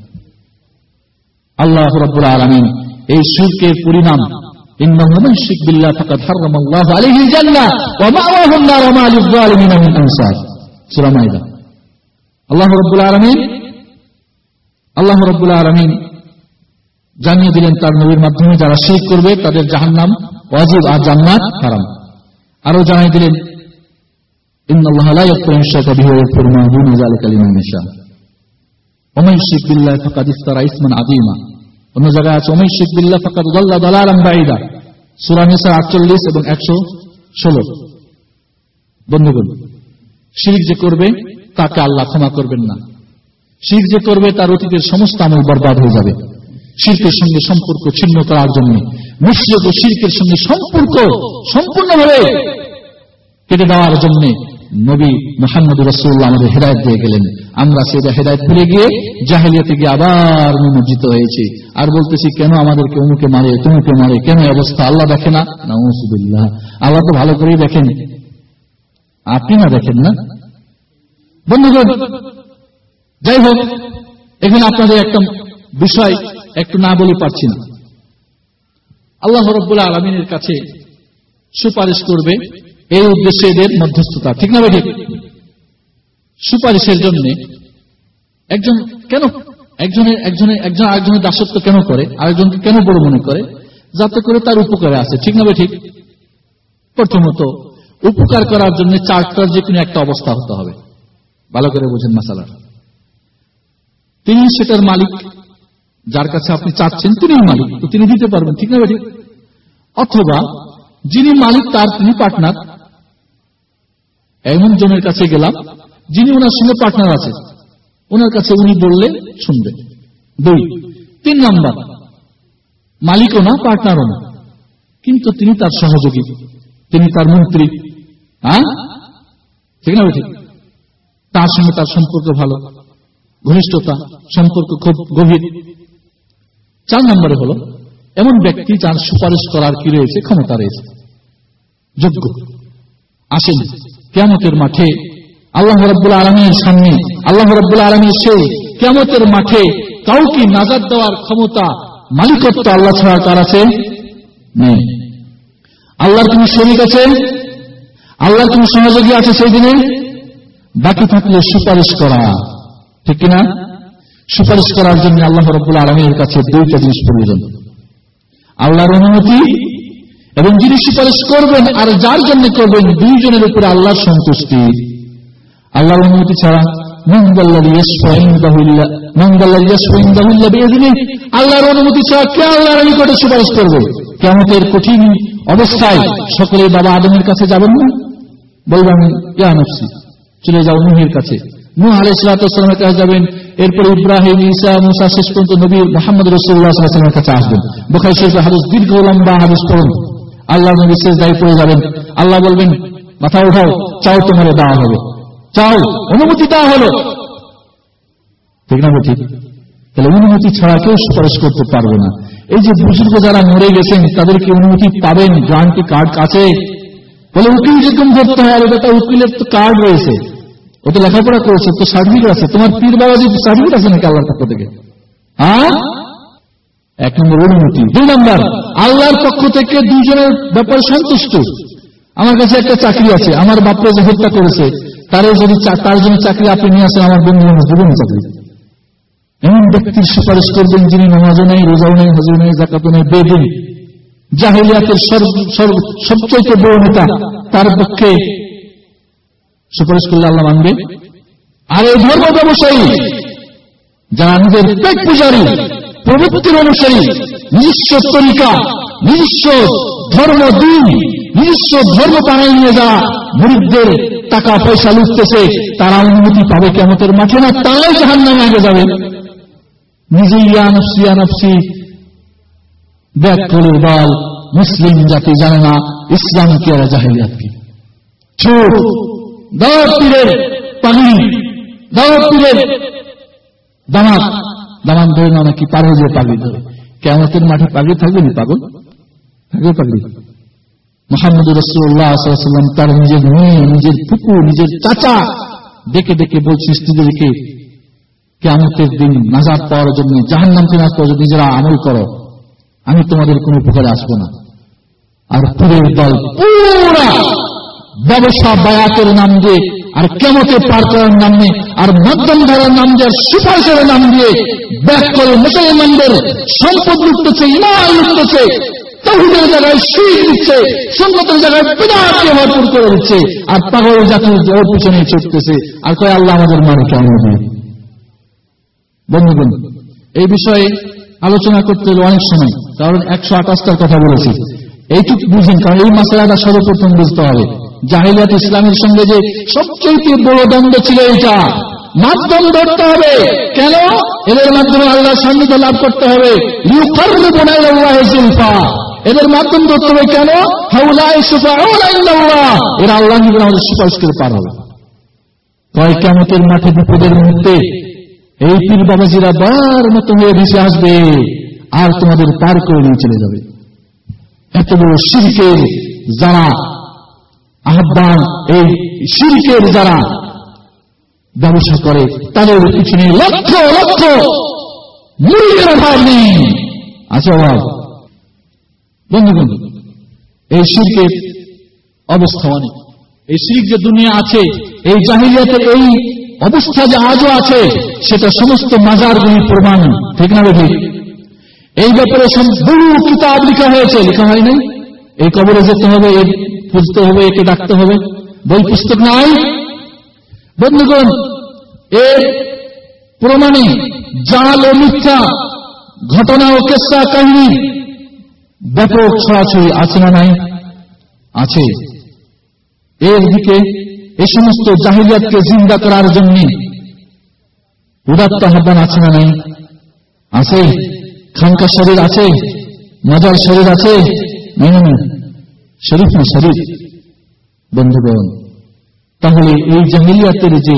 আল্লাহ রব্বুল আলমিন এই শিরকের পরিণাম আল্লাহ রব্বুল আলমিন আল্লাহ রব্বুল আলমিন জানিয়ে দিলেন তার নবীর মাধ্যমে যারা শিখ করবে তাদের জাহান নাম ওয়াজিব আর জান্নাত হারাম আরো জানিয়ে দিলেন আদিমা অন্য জায়গায় আছে ওমাই শিখ বিল্লাহ ফাকাদ উদাল্লা দালালাম বাইদা সূরা নিসা 48 এবং 116 বন্ধুগণ, শিরক যে করবে, তাকে আল্লাহ ক্ষমা করবেন না। শিরক যে করবে, তার অতীতের সমস্ত আমল বরবাদ হয়ে যাবে। শিল্পের সঙ্গে সম্পর্ক ছিন্ন করার জন্য, মুশ্রিক ও শিল্পের সঙ্গে সম্পর্ক সম্পূর্ণভাবে কেটে দেওয়ার জন্য নবী মোহাম্মদ রসুল্লাহ আমাদের হেদায়ত দিয়ে গেলেন। আমরা সেটা হেদায়ত ভুলে গিয়ে জাহেলিয়া গিয়ে আবার নিমজ্জিত হয়েছি। আর বলতেছি, কেন আমাদেরকে অমুকে মারে, তুমুকে মারে, কেন অবস্থা? আল্লাহ দেখে না? নমসুবিল্লাহ আল্লাহ তো ভালো করেই দেখেন। আপনি না দেখেন না? বন্ধুগণ, যাই হোক, এখানে আপনাদের একটা বিষয় একটু না বলে পারছি না। আল্লাহ রব্বুল্লাহ আলমিনের কাছে সুপারিশ করবে এই উদ্দেশ্যে এদের মধ্যস্থতা। ঠিক না ঠিক সুপারিশের জন্য একজন কেন? একজনের একজনের একজন আরেকজনের দাসত্ব কেন করে? আরেকজনকে কেন বড় মনে করে? যাতে করে তার উপকারে আছে ঠিক না ঠিক? প্রথমত, উপকার করার জন্য চারটার যে কোনো একটা অবস্থা হতে হবে। ভালো করে বোঝেন মাসালার তিনি সেটার মালিক, যার কাছে আপনি চাচ্ছেন তিনি মালিক, তো তিনি দিতে পারবেন। ঠিক না ঠিক? অথবা, যিনি মালিক, তার তিনি পার্টনার এমন জনের কাছে গেলাম, যিনি ওনার সঙ্গে পার্টনার আছে ওনার কাছে উনি বললে, শুনবে। দুই। তিন নাম্বার, মালিকও না পার্টনারও না। কিন্তু তিনি তার সহযোগী, তিনি তার মন্ত্রী। হ্যাঁ? ঠিক না, ঠিক? তার সঙ্গে তার সম্পর্ক ভালো, ঘনিষ্ঠতা, সম্পর্ক খুব গভীর। চার নম্বরে হল, এমন ব্যক্তি যার সুপারিশ করার কি রয়েছে, ক্ষমতা রয়েছে। যোগ্য, আসেন কেমতের মাঠে, আল্লাহ রব্বুল আলমীর সামনে, আল্লাহ রব্বুল আলমীর সেই কেমতের মাঠে কাউকে নাজাদ দেওয়ার ক্ষমতা মালিকত্ব আল্লাহ ছাড়া তার আছে? আল্লাহর কোন শরিক আছে? আল্লাহর কোন সহযোগী আছে সেই দিনে? বাকি থাকলে সুপারিশ করা। ঠিক কিনা? সুপারিশ করার জন্য আল্লাহ রব্বুল আলমীর কাছে দুইটা জিনিস প্রয়োজন। আল্লাহর অনুমতি এবং যিনি সুপারিশ করবেন আর যার জন্য করবেন, দুইজনের উপরে আল্লাহর সন্তুষ্টি। আল্লাহর অনুমতি ছাড়া আল্লাহর অনুমতি ছাড়া কে আল্লাহর নিকটে সুপারিশ করবে? কেমতের কঠিন অবস্থায় সকলে বাবা আদমের কাছে যাবেন না? বলবেন, ইয়া নফসি, চলে যাও নুহের কাছে। নুহ আলাই সালাতামের কাছে যাবেন। এরপর ইব্রাহিম ইসা মুসা, শেষ পর্যন্ত নবী মোহাম্মদ রসুল্লাহামের কাছে আসবেন। বোখাই শেষ হাদিস দীর্ঘ লম্বা হাদিস পড়ুন। আল্লাহ নবী শেষ দায়ী পড়ে যাবেন। আল্লাহ বলবেন মাথা উঠাও, চাও তোমার দেওয়া হবে। চাও, অনুমতি দেওয়া হলো। ঠিক না ঠিক তাহলে অনুমতি ছাড়া কেউ সুপারিশ করতে পারবে না। এই যে বুজুর্গ যারা মরে গেছেন তাদেরকে অনুমতি পাবেন? গ্রান্টি কার্ড কাছে? বলে উকিল যেরকম ধরতে হবে বেটা উকিলের তো কার্ড রয়েছে। ও তো লেখাপড়া করেছে, তো সার্টিফিকেট আছে। তোমার পীর বাবা যে সার্টিফিকেট আছে নাকি আল্লাহর পক্ষ থেকে? হ্যাঁ? এক নম্বর অনুমতি। দুই নম্বর, আল্লাহর পক্ষ থেকে দুইজনের ব্যাপারে সন্তুষ্ট। আমার কাছে একটা চাকরি আছে, আমার বাপরে যে হত্যা করেছে, তারে যদি তার জন্য চাকরি আপনি নিয়ে আসেন, আমার বন্ধু দেবেন চাকরি। এমন ব্যক্তির সুপারিশ করবেন যিনি নামাজও নেই, রোজাও নেই হজর নেই জাকাতও নেই, বেদিন। জাহিলিয়াতের সবচেয়ে বড় নেতা, তার পক্ষে সুপারিশ করলে আল্লাহ মানবে। আর এই ধর্ম ব্যবসায়ী, যারা নিজের পেট পূজারী প্রবৃত্তির অনুসারী, নিজস্ব তরিকা, নিজস্ব ধর্ম দিন, নিজস্ব ধর্ম বানাই নিয়ে যা গরিবদের টাকা পয়সা লুটতেছে, তারা অনুমতি পাবে কেমতের মাঠে না, তারাই জাহান নামে আগে যাবে। নিজে ইয়ানফসি ইয়ানফসি ব্যাগ করে বল মুসলিম জাতি জানে না, ইসলাম কি আর জাহিলিয়াত কি। ছোট দাওয়াত পীরের পাগড়ি, দাওয়াত পীরের দামাত দামান ধরে না, নাকি পারে যে পাগড়ি ধরে? কেমতের মাঠে পাগড়ি থাকবে নি পাগল? থাকবে পাগড়ি মোহাম্মদ রসুল্লাহাম তার নিজের মেয়ে, নিজের পুকুর নিজের চাচা ডেকে ডেকে বলছি স্ত্রীদেরকে কেমতের দিন নাজাদ পাওয়ার জন্য জাহান নাম ফিনাজ পাওয়ার জন্য নিজেরা আমল করো। আমি তোমাদের কোন উপকারে আসব না। আর পুরের দল পুরা ব্যবসা বায়াতের নাম দিয়ে আর কেমতে পার করার নাম নিয়ে আর মধ্যম ধারার নাম দিয়ে, সুপারিশের নাম দিয়ে ব্যাক করে মুসলমানদের সম্পদ লুটতেছে, ইমান লুটতেছে, তহিদের জায়গায় শির দিচ্ছে, সন্ন্যতের জায়গায় বিরাট ভরপুর করে দিচ্ছে, আর পাগল জাতির ওর পিছনে ছুটতেছে। আর কয়, আল্লাহ আমাদের মানে দিয়ে বন্ধুগণ, এই বিষয়ে আলোচনা করতে হলে অনেক সময়, কারণ একশো আঠাশটার কথা বলেছি। এইটুকু বুঝেন, কারণ এই মশলাটা সর্বপ্রথম বুঝতে হবে। জাহিলিয়াত ইসলামের সঙ্গে যে সবচেয়ে বড় দ্বন্দ্ব ছিল এইটা, মাধ্যম ধরতে হবে। কেন? এদের মাধ্যমে আল্লাহ সান্নিধ্য লাভ করতে হবে। এদের মাধ্যম ধরতে হবে কেন? এরা আল্লাহ সুপারিশ করে পার হবে। কয় কেমতের মাঠে বিপদের মুহূর্তে এই পীর বাবাজিরা বার মতো হয়ে ভেসে আসবে, আর তোমাদের পার করে নিয়ে চলে যাবে। এত বড় শিল্পের যারা আহ্বান, এই শিল্পের যারা ব্যবসা করে, তাদের পিছনে লক্ষ লক্ষ মূল্যের অভাব নেই। আছে অভাব? বন্ধুগণ, এই শিল্পের অবস্থা অনেক। এই শিল্প যে দুনিয়া আছে, এই জাহিলিয়াতের এই অবস্থা যে আজও আছে, সেটা সমস্ত মাজারগুলি প্রমাণ, ঠিক না ঠিক এই ব্যাপারে বহু কিতাব লেখা হয়েছে, লেখা হয় নাই এই কবরে যেতে হবে, এর খুঁজতে হবে, একে ডাকতে হবে। বই পুস্তক নাই। বন্ধুগণ, এর প্রমাণে জাল ও মিথ্যা, ঘটনা ও কেসা কাহিনী ব্যাপক ছড়াছড়ি আছে না নাই? আছে। এর দিকে এ সমস্ত জাহিলিয়াতকে জিন্দা করার জন্য উদাত্ত আহ্বান আছে না নাই? আছে। খানকা শরীর আছে। মজার শরীর আছে। শরীফ না শরীফ, বন্ধুগণ, তাহলে এই জাহিলিয়াতের যে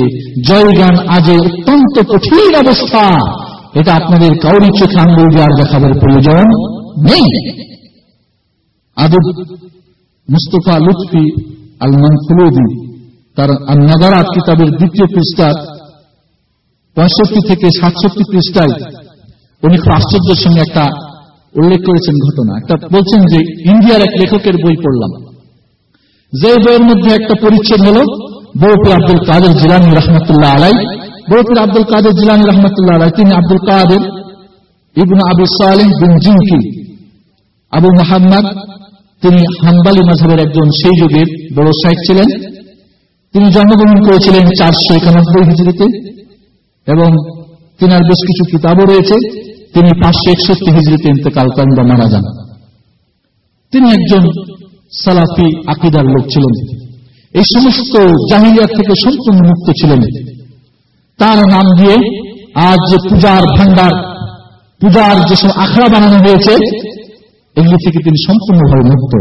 জয়গান আজের অত্যন্ত কঠিন অবস্থা, এটা আপনাদের কাউরি চোখে আঙ্গুল দেওয়ার দেখাবার প্রয়োজন নেই। আদব মুস্তফা লুৎফি আল মনফুলুদি তার নাগারাত কিতাবের দ্বিতীয় পৃষ্ঠার পঁয়ষট্টি থেকে সাতষট্টি পৃষ্ঠায়, উনি খুব আশ্চর্যের সঙ্গে একটা উল্লেখ করেছেন ঘটনা। একটা বলছেন যে, ইন্ডিয়ার এক লেখকের বই পড়লাম। যে বইয়ের মধ্যে একটা পরিচ্ছেদ হল বৌপুর আব্দুল কাদের জিলানি রহমতুল্লাহ আলাই। বৌপুর আব্দুল কাদের জিলানি রহমতুল্লাহ আলাই, তিনি আব্দুল কাদের ইবন আবু সালেহ বিন জিনকি, আবু মোহাম্মদ, তিনি হাম্বালি মাঝহের একজন সেই যুগের বড় শাহেক ছিলেন। তিনি জন্মগ্রহণ করেছিলেন চারশো একানব্বই হিজড়িতে এবং তিনার বেশ কিছু কিতাবও রয়েছে। তিনি পাঁচশো একষট্টি হিজড়িতে ইন্তেকাল করেন বা মারা যান। তিনি একজন সালাফি আকিদার লোক ছিলেন। এই সমস্ত জাহিলিয়াত থেকে সম্পূর্ণ মুক্ত ছিলেন। তার নাম দিয়ে আজ যে পূজার ভান্ডার পূজার যেসব আখড়া বানানো হয়েছে, এগুলি থেকে তিনি সম্পূর্ণভাবে মুক্ত।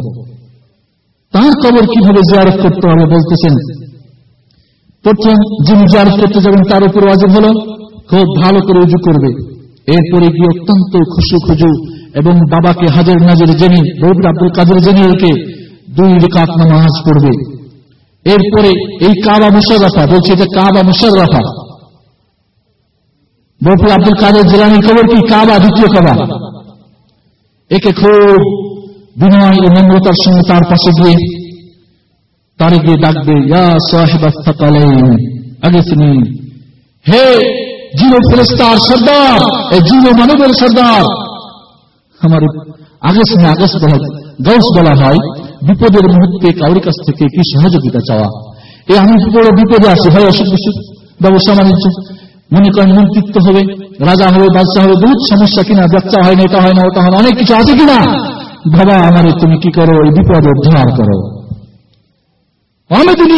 তার কবর কীভাবে জিয়ারত করতে হবে বলতেছেন? প্রথম, যিনি জিয়ারত করতে যাবেন তার উপর ওয়াজিব হল, খুব ভালো করে উজু করবে। এরপরে গিয়ে অত্যন্ত খুশু খুজু এবং বাবাকে হাজার নাজের জেনে রবির আব্দুল কাদের জেনিকে দুই রেখাত নামাজ পড়বে। এরপরে এই কাবা মুশারফা বলছে যে কাবা মুশারফা বরফুল আব্দুল কাদের জেলানি খবর কি? কাবা দ্বিতীয় কাবা। একে খুব বিনয় ও নম্রতার সঙ্গে তার পাশে গিয়ে তারে গিয়ে ডাকবে আগে শুনি। হে জিরো ফেরেস্তার সর্দার জিরো মানবের সর্দার। আমার আগে আগস বলা গৌস বলা হয়, বিপদের মুহূর্তে কাউরি কাছ থেকে কি সহযোগিতা চাওয়া? এই আমি বিপদে আছি, হয় অসুখ বিসুখ, ব্যবসা বাণিজ্য, মনে করেন মন্ত্রিত্ব হবে, রাজা হবে, বাদশাহ হবে, বহুত সমস্যা কিনা বাচ্চা হয় না, এটা হয় না, ওটা হয় না, অনেক কিছু আছে কিনা? বাবা, আমার তুমি কি করো, এই বিপদ উদ্ধার করো। আমি তুমি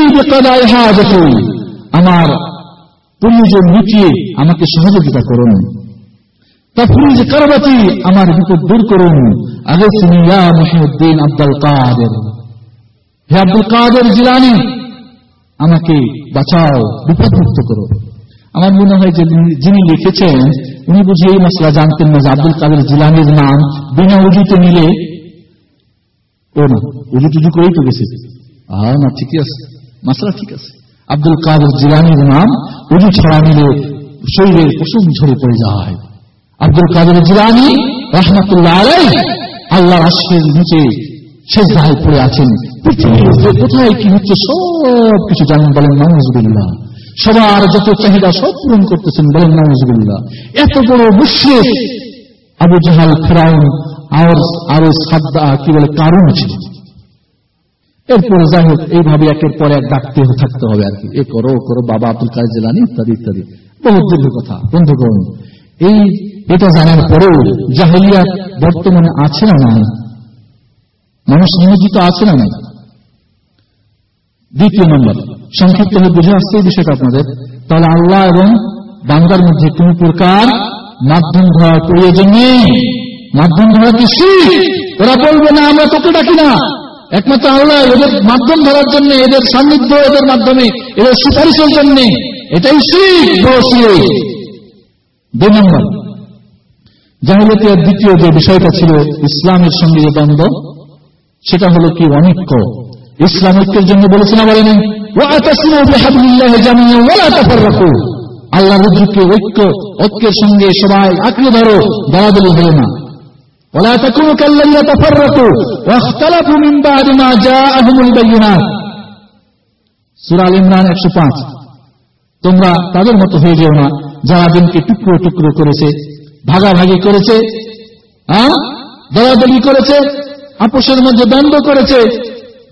আমার প্রয়োজন মিটিয়ে আমাকে সহযোগিতা করুন তফরিজ করবাতি আমার বিপদ দূর করুন, আগে শুনি মহিউদ্দিন আব্দুল কাদের। হে আব্দুল কাদের জিলানি, আমাকে বাঁচাও, বিপদমুক্ত করো। আমার মনে হয় যে যিনি লিখেছেন, উনি বুঝি এই মশলা জানতেন না যে আব্দুল কাদের জিলানির নাম বিনা উজুতে নিলে ও না উজু টুজু করেই তো গেছে। আহ, না, ঠিকই আছে। মশলা ঠিক আছে। আব্দুল কাদের জিলানির নাম, উজু ছড়া নিলে শরীরের কুসুম ঝরে পড়ে যায়। আব্দুল কাদের জিলানি, রহমতুল্লাহ আলাই আল্লাহ আশ্রের নিচে শেষ দায় পড়ে আছেন। কোথায় কি হচ্ছে সব কিছু জানেন বলেন নজবুল্লাহ সবার যত চাহিদা সব পূরণ করতেছেন বলেন নজবুল্লাহ এত বড় মুশ্রিক আবু জাহাল ফেরাউন আর আরও সাদ্দা কি বলে কারণ ছিল। এরপরে যাই হোক এইভাবে একের পর এক ডাকতে থাকতে হবে আর কি। এ করো, ও করো, বাবা আব্দুল কাজ জেলানি, ইত্যাদি ইত্যাদি। বহু দীর্ঘ কথা। বন্ধুগণ, এই এটা জানার পরেও জাহেলিয়াত বর্তমানে আছে না নাই? মানুষ নিয়োজিত আছে না নাই? দ্বিতীয় নম্বর, সংক্ষিপ্ত হয়ে বুঝে আসছে এই বিষয়টা আপনাদের। তাহলে আল্লাহ এবং বাংলার মধ্যে কোন প্রকার মাধ্যম ধরার প্রয়োজন নেই। মাধ্যম ধরা কি ওরা বলবে, না, আমরা তোকে ডাকি না। একমাত্র আল্লাহ, এদের মাধ্যম ধরার জন্য, এদের সান্নিধ্য এদের মাধ্যমে, এদের সুপারিশের জন্য। এটাই শিখ বড় দ্বিতীয় যে বিষয়টা ছিল ইসলামের সঙ্গে দ্বন্দ্ব, সেটা হলো কি অনিক্য। ইসলাম জন্য বলেছে না বলেনি আল্লাহ রুজুকে ঐক্য, ঐক্যের সঙ্গে সবাই আঁকড়ে ধরো, দলাদলি হলো না। ولا تكونوا كالذين تفرقوا واختلفوا من بعد ما جاءهم البينات সূরা আল ইমরান 105 তোমরা তাদের মতো হয়ে যেও না যারা দিনকে টুকরো টুকরো করেছে ভাগাভাগি করেছে হ্যাঁ দলাদলি করেছে আপোষের মধ্যে দ্বন্দ্ব করেছে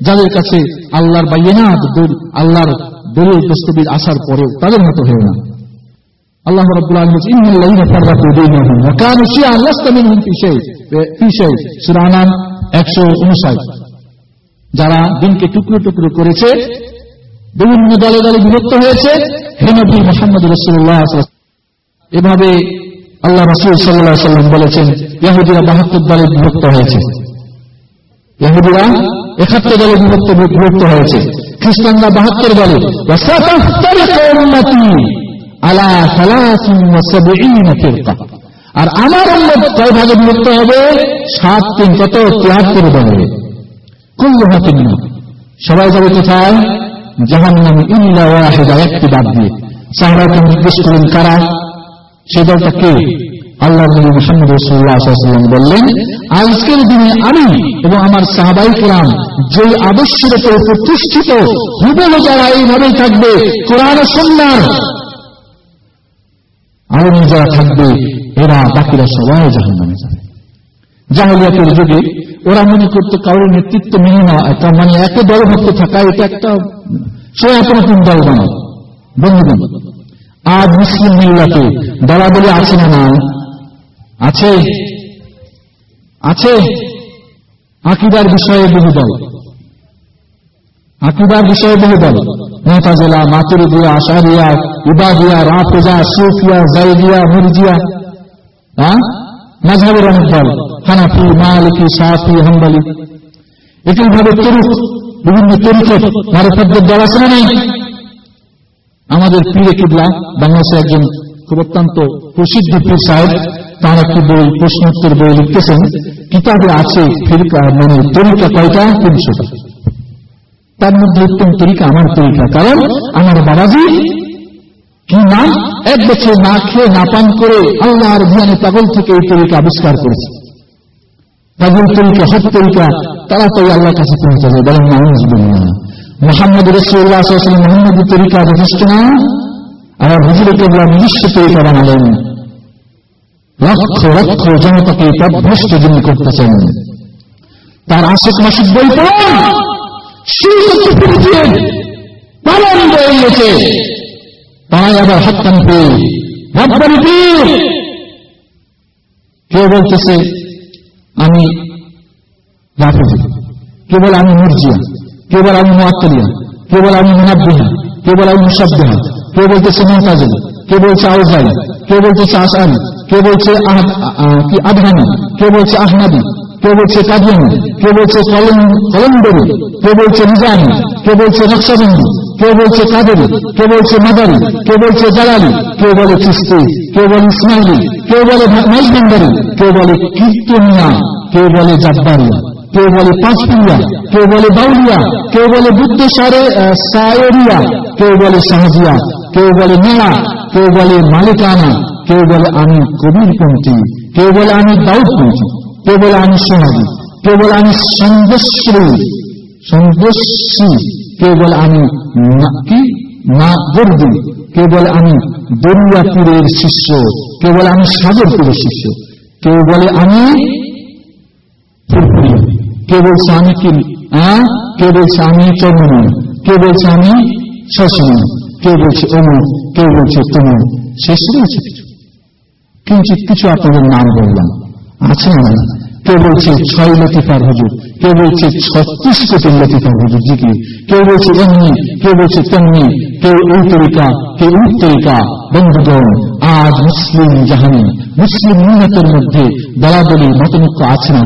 যাদের কাছে আল্লাহর বাইনা আল্লাহর দলিল দস্তবির আসার পরেও তাদের মতো হয়ে না আল্লাহ রব্বুল আলম ইন্নাল্লাযীনা ফাররাকু বাইনাহুম ওয়া কানু শিয়া'আন লাস্তা মিনহুম ফি শাই ফি শাই সূরা আনাম 159 যারা দিনকে টুকরো টুকরো করেছে, বিভিন্ন দলে দলে বিভক্ত হয়েছে, হে নবী মুহাম্মদ এভাবে আল্লাহ রাসূল সাল্লাল্লাহু আলাইহি সাল্লাম বলেছেন ইহুদিরা 72 দলে বিভক্ত হয়েছে। ইহুদিরা একাত্তর দলে বিভক্ত বিভক্ত হয়েছে। খ্রিস্টানরা বাহাত্তর দলে। আর আমার কয় ভাগে বিভক্ত হবে, সাত, তিন, কত? তিয়াত্তর সবাই যাবে কোথায়? জাহান একটি বাদ দিয়ে। সাহরাকে নির্দেশ করেন কারা? সে দলটা কে? আল্লাহ রসুল্লাহাম বললেন, আজকের দিনে আমি এবং আমার সাহাবাই কোরআন যে আদর্শের উপর প্রতিষ্ঠিত, হুবহু যারা এইভাবেই থাকবে, কোরআন সন্ন্যার আলমী যারা থাকবে, এরা বাকিরা সবাই জাহান নামে যাবে। জাহালিয়াতের যুগে ওরা মনে করতো কারোর নেতৃত্ব মেনে নেওয়া একটা মানে এত দলভক্ত থাকা, এটা একটা, সে আপন দল বানায় বন্ধুগণ, আজ মুসলিম মিল্লাতে দলাদলি আছে না না? আছে। আছে। আকিদার বিষয়ে বহু দল। আকিদার বিষয়ে বহু দল। মোহতাজেলা মাতুরিদিয়া, আশারিয়া ইবাদিয়া রাফেজা, সুফিয়া, জাইদিয়া, মুরজিয়া হ্যাঁ? মাঝাবের অনেক দল, হানাফি, মালিকি, সাফি, হাম্বালি। একইভাবে তরুক বিভিন্ন তরিকত মারফতদের দল আছে না আমাদের পীরে কিবলা, বাংলাদেশের একজন খুব অত্যন্ত প্রসিদ্ধ পীর সাহেব, তার একটি বই, প্রশ্নোত্তর বই লিখতেছেন, কিতাবে আছে ফিরকা মানে তরিকা কয়টা? তিনশোটা। তার মধ্যে উত্তম তরিকা আমার তরিকা। কারণ আমার বাবাজি কি নাম এক বছর না খেয়ে না পান করে আল্লাহর ধ্যানে পাগল থেকে এই তরিকা আবিষ্কার করেছে। পাগল তরিকা হক তরিকা তাড়াতাড়ি আল্লাহর কাছে পৌঁছে যায়। বলেন মানুষ না মোহাম্মদ রসুল্লাহ মোহাম্মদ তরিকা যথেষ্ট না? আমার হুজুর কেবলা নিজস্ব তরিকা বানালেন। লক্ষ লক্ষ জনতাকে পদভ্রষ্ট যিনি করতেছেন। তার আশেক মাসিক বই পালন বেরিয়েছে তাই আবার হত্যান পেয়ে রব্বানি পীর কেউ বলতেছে, আমি রাফেজি কেবল আমি মুরজিয়া। কেবল আমি মোয়াত্তলিয়া কেবল আমি মুনাব্বিহা। কেবল আমি মুসাব্বিহা। কেউ বলতেছে মমতাজ কে বলছে আউজাই কে বলতেছে আসারি কে বলছে কি আদহানি? কে বলছে আহমাদি কে বলছে কাদিয়ানি কে বলছে কলম্বরি কে বলছে নিজানি কে বলছে নকশাবন্দি কে বলছে কাদেরি কে বলছে মাদারি কে বলছে জালালি কে বলে চিস্তি কে বলে ইসমাইলি কে বলে কে বলে কীর্তনিয়া কে বলে জাব্বারিয়া কেউ বলে পাঁচপুরিয়া কেউ বলে বাউলিয়া কেউ বলে সায়রিয়া কেউ বলে শাহজিয়া কেউ বলে মেলা কেউ বলে মালিকানা কেউ বলে আমি কবির পন্থী কেউ বলে আমি দাউদ পন্থী কেউ বলে আমি সোহাগী কেউ বলে আমি সন্দেশ্রী সন্দেশ্রী কেবল আমি কি না গর্দি কেবল বলে আমি দরিয়াপুরের শিষ্য কেবল বলে আমি সাগরপুরের শিষ্য কেউ বলে আমি কে বলছে আমি কি কে বলছে আমি চন্দ্রময় কে বলছে আমি শশময় কে বলছে অমর কে বলছে তোমার শেষ রয়েছে কিছু। কিঞ্চিত কিছু আপনাদের নাম বললাম। আছে না। কেউ বলছে ছয় লতিফার কেউ বলছে ছত্রিশ লতিফার কেউ বলছে এমনি, কেউ বলছে তেমনি, কেউ এই তরিকা, কেউ তরিকা। বন্ধুজন আজ মুসলিম জাহানি, মুসলিম মিনাতের মধ্যে দলাদলি আছে না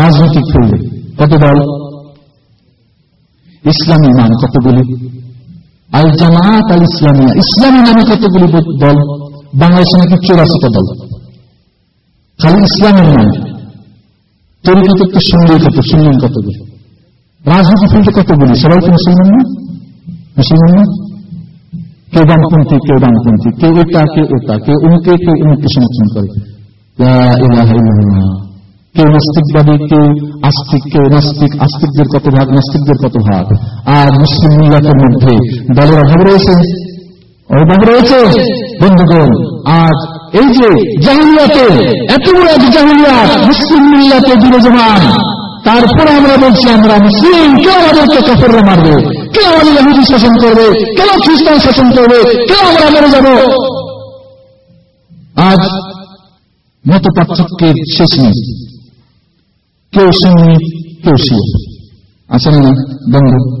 রাজনৈতিক ফিল্ডে কত দল? ইসলামী নাম কতগুলি? আল জামাত আল ইসলামিয়া, ইসলামী নামে কতগুলি দল? বাংলাদেশে নাকি চৌরাশিটা দল? খালি ইসলামের নাম তরিকা তো শুনলেই কত শুনলেন কতগুলি রাজনীতি ফিল্ডে কতগুলি সবাই কি মুসলমান না? মুসলমান না? কেউ বামপন্থী কেউ ডানপন্থী কেউ এটা কেউ ওটা কেউ উনকে কেউ উনকে সমর্থন করে। কেউ নাস্তিকবাদী কেউ আস্তিক কেউ নাস্তিক, আস্তিকদের কত ভাগ, নাস্তিকদের কত ভাগ। আর মুসলিম মিলাতের মধ্যে দলের অভাব রয়েছে? অভাব রয়েছে। বন্ধুগণ, আজ এই যে জাহিলিয়াতে এত বড় এক জাহিলিয়াত মুসলিম মিল্লাতে বিরাজমান তারপরে আমরা বলছি, আমরা মুসলিম, কেউ আমাদেরকে কাফেররা মারবে, কেউ আমাদের ইহুদি শাসন করবে কেন খ্রিস্টান শাসন করবে, কেউ আমরা মরে যাব। আজ মত পার্থক্যের শেষ নেই। কেউ সুন্নি, কেউ শিয়া। আছে না, বন্ধু।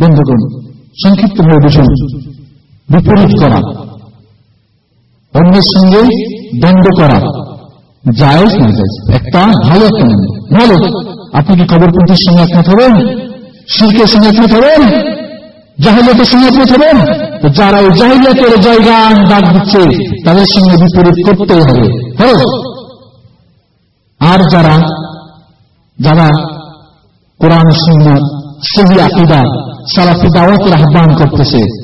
বন্ধুগণ সংক্ষিপ্ত ভাবে বসুন। বিপরীত করা। অন্যের সঙ্গে দ্বন্দ্ব করা। জায়েজ না জায়েজ? একটা ভালো একটা মন্দ ভালো। আপনি কি কবরপন্থীর সঙ্গে একমত হবেন? শিল্পের সঙ্গে একমত হবেন? জাহিলিয়াতের সঙ্গে একমত হবেন? যারা ওই জাহিলিয়াতের জায়গা ডাক দিচ্ছে, তাদের সঙ্গে বিপরীত করতেই হবে। হ্যাঁ আর যারা যারা কোরআন, সুন্নাত, সহি আকিদা, সালাফি দাওয়াতের আহ্বান করতেছে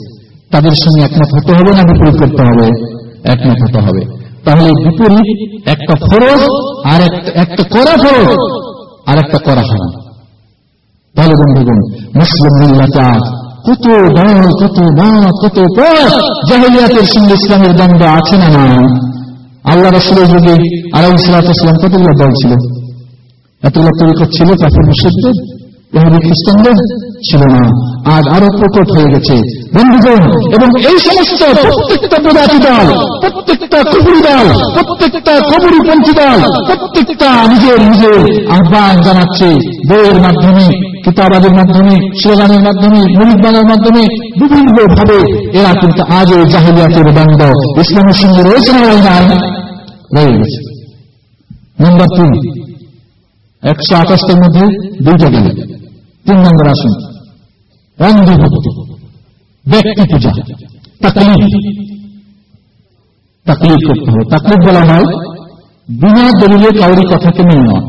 তাদের সঙ্গে একমত হতে হবে না, বিপরীত করতে হবে, একমত হতে হবে। তাহলে বিপরীত, একটা ফরজ আর একটা- করা ফরজ আর একটা করা হারাম। তাহলে বন্ধুগণ, মুসলিম মিল্লাটা কত দল কত মত কত পথ জাহিলিয়াতের সঙ্গে ইসলামের দ্বন্দ্ব আছে না না আল্লাহ রসুলের যুগে আলাই সালাতাম কতগুলো দল ছিল? এতগুলো তরিকত ছিল, কাফের মুসলিমদের এভাবে খ্রিস্টানদের ছিল না। আজ আরও প্রকট হয়ে গেছে। বন্ধুগণ, এবং এই সমস্ত প্রত্যেকটা প্রজাতি দল, প্রত্যেকটা কুপুরি দল, প্রত্যেকটা কবরীপন্থী দল, প্রত্যেকটা নিজের নিজের আহ্বান জানাচ্ছে বইয়ের মাধ্যমে, কিতাবাদের মাধ্যমে, স্লোগানের মাধ্যমে মরিদানের মাধ্যমে বিভিন্ন ভাবে এরা কিন্তু আজও জাহিলিয়াতের দ্বন্দ্ব ইসলামের সঙ্গে রয়েছে না নাই রয়ে গেছে। নম্বর তিন একশো আঠাশটার মধ্যে দুইটা গেল তিন নম্বর আসুন অন্ধভক্তি ব্যক্তি পূজা। তাকলিফ। তাকলিফ করতে হবে। তাকলিফ বলা হয়, বিনা দলিলে কাউরি কথাকে মেনে নেওয়া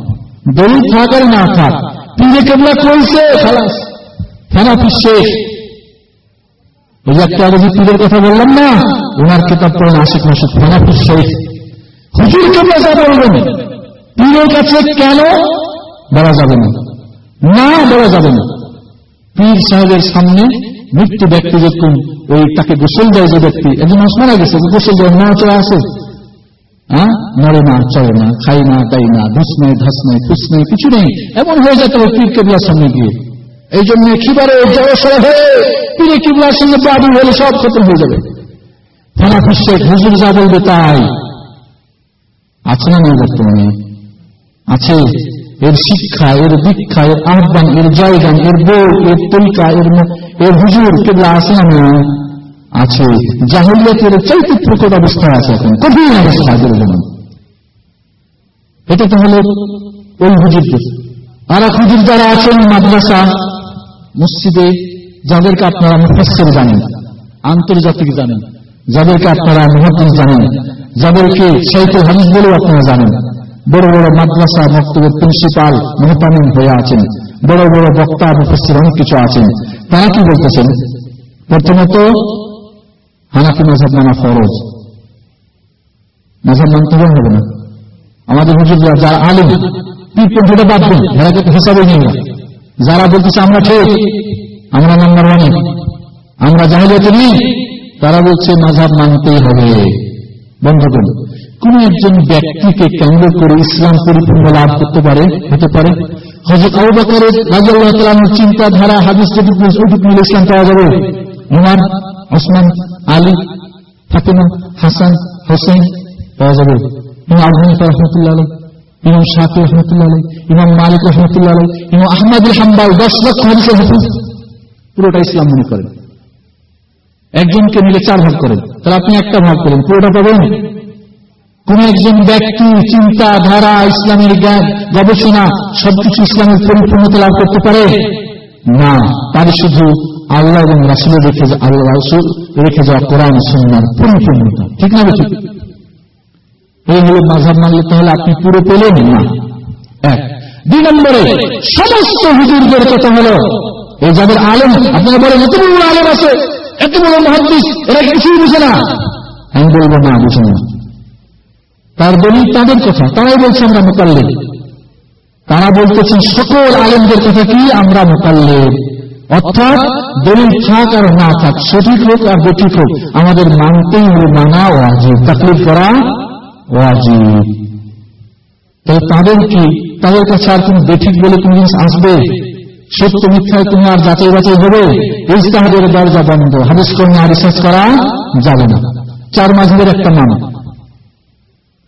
দলিল থাক আর না থাক, পীরে কেবলা কইছে খালাস। ফেনাফি শেষ? ওই একটা আগে যে পীরের কথা বললাম না, ওনার কেতাব পড়েন আশিক মাসিক ফেনাফি শেষ? হুজুর কেবলা যা বলবেন, পীরের কাছে কেন বলা যাবে না? না বলা যাবে না। পীর সাহেবের সামনে মৃত্যু ব্যক্তি যখন ওই তাকে গোসল দেয় যে ব্যক্তি, একজন মাস মারা গেছে, যে গোসল দেয় না চলে আসে। হ্যাঁ? নড়ে না চলে না খাই না দেয় না ধুস নেই, ধাস নেই ফুস নেই, কিছু নেই। এমন হয়ে যেত ওই পীর কেবলার সামনে গিয়ে। এই জন্য খিবারে জড়সড় হয়ে পীরে কিবলার সঙ্গে বাবু হলে সব খতম হয়ে যাবে। থানা ফিসে হুজুর যা বলবে তাই। আছে না নেই বর্তমানে? আছে। এর শিক্ষা, এর দীক্ষা, এর আহ্বান, এর জায়গান এর বই এর তরিকা, এর এর হুজুর কেবলা আছে না আছে, জাহিলিয়াতের চাইতে প্রকট অবস্থায় আছে এখন? কঠিন অবস্থা যেরকম এটা তাহলে ওই হুজুরদের আর এক হুজুর যারা আছেন মাদ্রাসা, মসজিদে, যাদেরকে আপনারা মুফাসসির জানেন, আন্তর্জাতিক জানেন, যাদেরকে আপনারা মহাদিস জানেন, যাদেরকে শৈতুল হাদিস বলেও আপনারা জানেন, বড় বড় মাদ্রাসা মক্তবের প্রিন্সিপাল মহতামিম হয়ে আছেন, বড় বড় বক্তা, মুফাসসির অনেক কিছু আছেন তারা কি বলতেছেন? প্রথমত হানাফি মজাব মানা ফরজ। মজাব মানতে হবে না। আমাদের হুজুররা যারা আলিম পীর পন্থীটা বাদ দেন? কিন্তু হিসাবে নেই না। যারা বলতেছে, আমরা ঠিক, আমরা নাম্বার ওয়ানে আমরা জাহিলিয়াতে নেই, তারা বলছে মাঝাব মানতেই হবে। বন্ধুগণ কোন একজন ব্যক্তিকে কেন্দ্র করে ইসলাম পরিপূর্ণ লাভ করতে পারে, হতে পারে। হজরত আবু বকরের রাজিয়াল্লাহু তাআলার চিন্তাধারা, হাদিস যদি ওইটুকু মিলে ইসলাম পাওয়া যাবে। উমার, ওসমান, আলী, ফাতেমা, হাসান হোসেন পাওয়া যাবে। ইমাম আবু হানিফা রহমতুল্লাহ আলাই ইমাম শাফি রহমতুল্লাহ আলাই ইমাম মালিক রহমতুল্লাহ আলাই ইমাম আহমদ হাম্বাল, দশ লক্ষ হাদিসের হাফিজ। পুরোটা ইসলাম মনে করেন। একজনকে মিলে চার ভাগ করেন। তাহলে আপনি একটা ভাগ করেন। পুরোটা পাবেন? কোন একজন ব্যক্তি চিন্তা ধারা ইসলামের জ্ঞান, গবেষণা, সবকিছু ইসলামের পরিপূর্ণতা লাভ করতে পারে? না পারে শুধু আল্লাহ এবং রাসুলের রেখে যা- আল্লাহ রাসুল রেখে যাওয়া কোরআন সন্ন্যার পরিপূর্ণতা। ঠিক না ঠিক এই হলো মাঝাব মানলে তাহলে আপনি পুরো পেলেন না। এক। দুই নম্বরে, সমস্ত হুজুরদের কথা হলো এই যাদের আলেম, আপনারা বলেন এত বড় আলেম আছে এত বড় মহাদিস এরা কিছুই বুঝে না। আমি বলব না, বুঝে না। তার দলিল তাদের কথা? তারাই বলছে, আমরা মোকাল্লে তারা বলতেছেন সকল আলেমদের কথা কি? আমরা মোকাল্লে অর্থাৎ দলিল থাক আর না থাক, সঠিক হোক আর বেঠিক হোক, আমাদের মানতেই হবে মানা ওয়াজিব তাকলিফ করা ওয়াজিব। তাহলে তাদের কি? তাদের কাছে আর তুমি বেঠিক বলে কোন জিনিস আসবে? সত্য মিথ্যায় তুমি আর যাচাই বাছাই হবে? ইস্তাহাদের দরজা বন্ধ, হাদিস কর্মে আর রিসার্চ করা যাবে না। চার মাঝের একটা নাম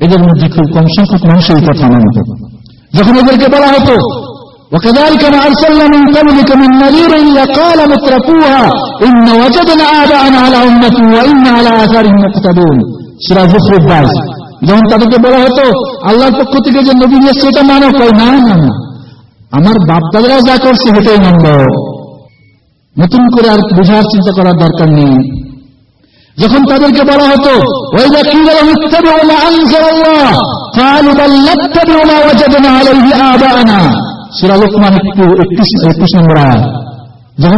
এদের মধ্যে খুব কম সংখ্যক মানুষ এই কথা মানত যখন এদেরকে বলা হতো وكذلك ما أرسلنا من قبلك من نذير إلا قال مترفوها إن وجدنا آباءنا على أمة وإنا على آثارهم مقتدون سورة زخرف বাইশ যখন তাদেরকে বলা হতো আল্লাহর পক্ষ থেকে যে নবী এসছে এটা মানো কই না না না আমার বাপ দাদারা যা করছে সেটাই মানব নতুন করে আর বোঝার চিন্তা করার দরকার নেই যখন তাদেরকে বলা হতো যখন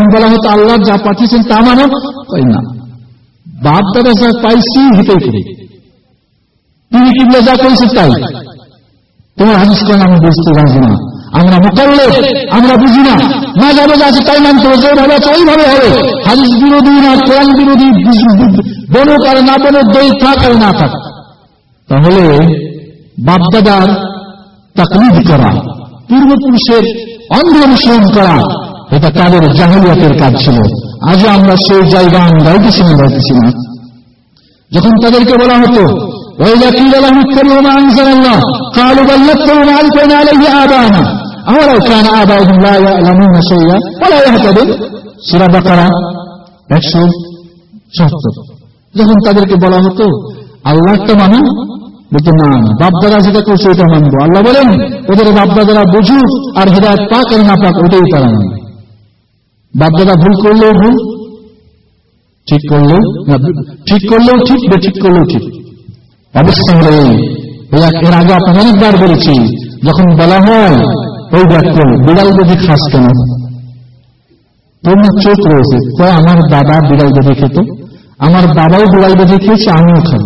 বলা হতো, আল্লাহ যা পাঠিয়েছেন তা মানে? তাই না? বাপ, দাদা যা পাইছি হিতে ফিরে তুমি কিবলে যা করেছি, তাই। তোমার হাজি আমি বুঝতে পারছি না। আমরা মোকাল্লে আমরা বুঝি না না যাবে যা আছে তাই মানতে হবে যেভাবে আছে ওইভাবে হবে হাদিস বিরোধী না কোরআন বিরোধী বনুক আর না বনুক দই থাক আর না থাক তাহলে বাপদাদার তাকলিদ করা পূর্বপুরুষের অন্ধ অনুসরণ করা এটা তাদের জাহালিয়াতের কাজ ছিল আজও আমরা সেই জায়গা গাইতেছি না গাইতেছি না যখন তাদেরকে বলা হতো وإذا قيل لهم اتبعوا ما أنزل الله قالوا بل نتبع ما ألفينا عليه آباءنا أولو كان آباؤهم لا يعلمون شيئا ولا يهتدون سورة بقرة একশো সত্তর যখন তাদেরকে বলা হতো আল্লাহ তো মানো বলতো না বাপদাদা যেটা করছে ওইটা মানবো আল্লাহ বলেন ওদের বাপদাদারা বুঝুক আর হৃদায়ত পাক আর না পাক ওটাই তারা মানবে বাপদাদা ভুল করলেও ভুল ঠিক করলেও ঠিক করলেও ঠিক বেঠিক করলেও ঠিক অবশ্যই এর আগে আপনার অনেকবার বলেছি যখন বলা হয় ওই ব্যাখ্য বিড়াল যদি খাস কেন? তোমার চোখ রয়েছে, কয়, আমার দাদা বিড়াল বেঁধে খেত? আমার বাবাও বিড়াল বেঁধে খেয়েছে, আমিও খাব।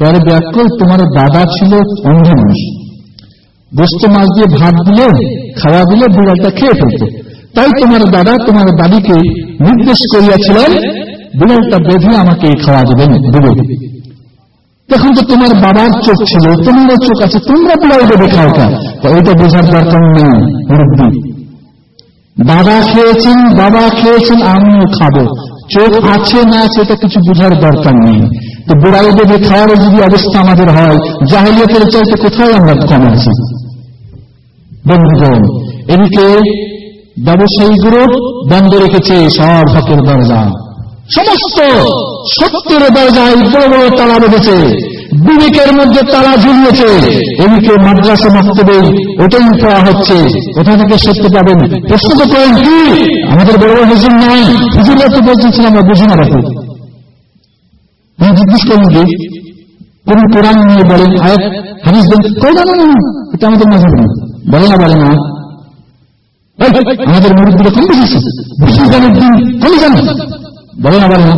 পরে ব্যাখ্য তোমার দাদা ছিল অন্ধ মানুষ। গোস্ত মাছ দিয়ে ভাত দিলে খাওয়া দিলে বিড়ালটা খেয়ে ফেলত। তাই তোমার দাদা তোমার দাদিকে নির্দেশ করিয়াছিলেন, বিড়ালটা বেঁধে আমাকে খাওয়া দেবেন দেবে তখন তো তোমার বাবার চোখ ছিল, তোমারও চোখ আছে, তোমরা বিড়াল বেঁধে খাও কা ওইটা বোঝার দরকার নেই, মুরব্বী। বাবা খেয়েছেন বাবা খেয়েছেন, আমিও খাব। চোখ আছে না আছে, এটা কিছু বোঝার দরকার নেই। তো বিড়াল বেঁধে খাওয়ার যদি অবস্থা আমাদের হয়, জাহিলিয়াতের চাইতে কোথায় আমরা কম আছি? বন্ধুগণ, এদিকে ব্যবসায়ী গ্রুপ বন্ধ রেখেছে সব হকের দরজা। সমস্ত সত্যের দরজায় বড় বড় তালা বেঁধেছে। বিবেকের মধ্যে তালা ঝুলিয়েছে। এদিকে মাদ্রাসা মক্তবে ওটাই পড়া হচ্ছে। ওটা থেকে সত্য পাবেন? প্রশ্ন তো করেন কি? আমাদের বড় বড় হুজুর নাই। হুজুরা তো বলতেছিলাম আমরা বুঝি না বাপু। জিজ্ঞেস করেন কি? কোন কোরআন নিয়ে বলেন, আয়াত, হাদিস দেন কই না না? এটা আমাদের মাঝে বলে না বলে না। আমাদের মুরব্বীরা কম বুঝেছে বুঝুগানের দিন কমে জানে বলে না বলে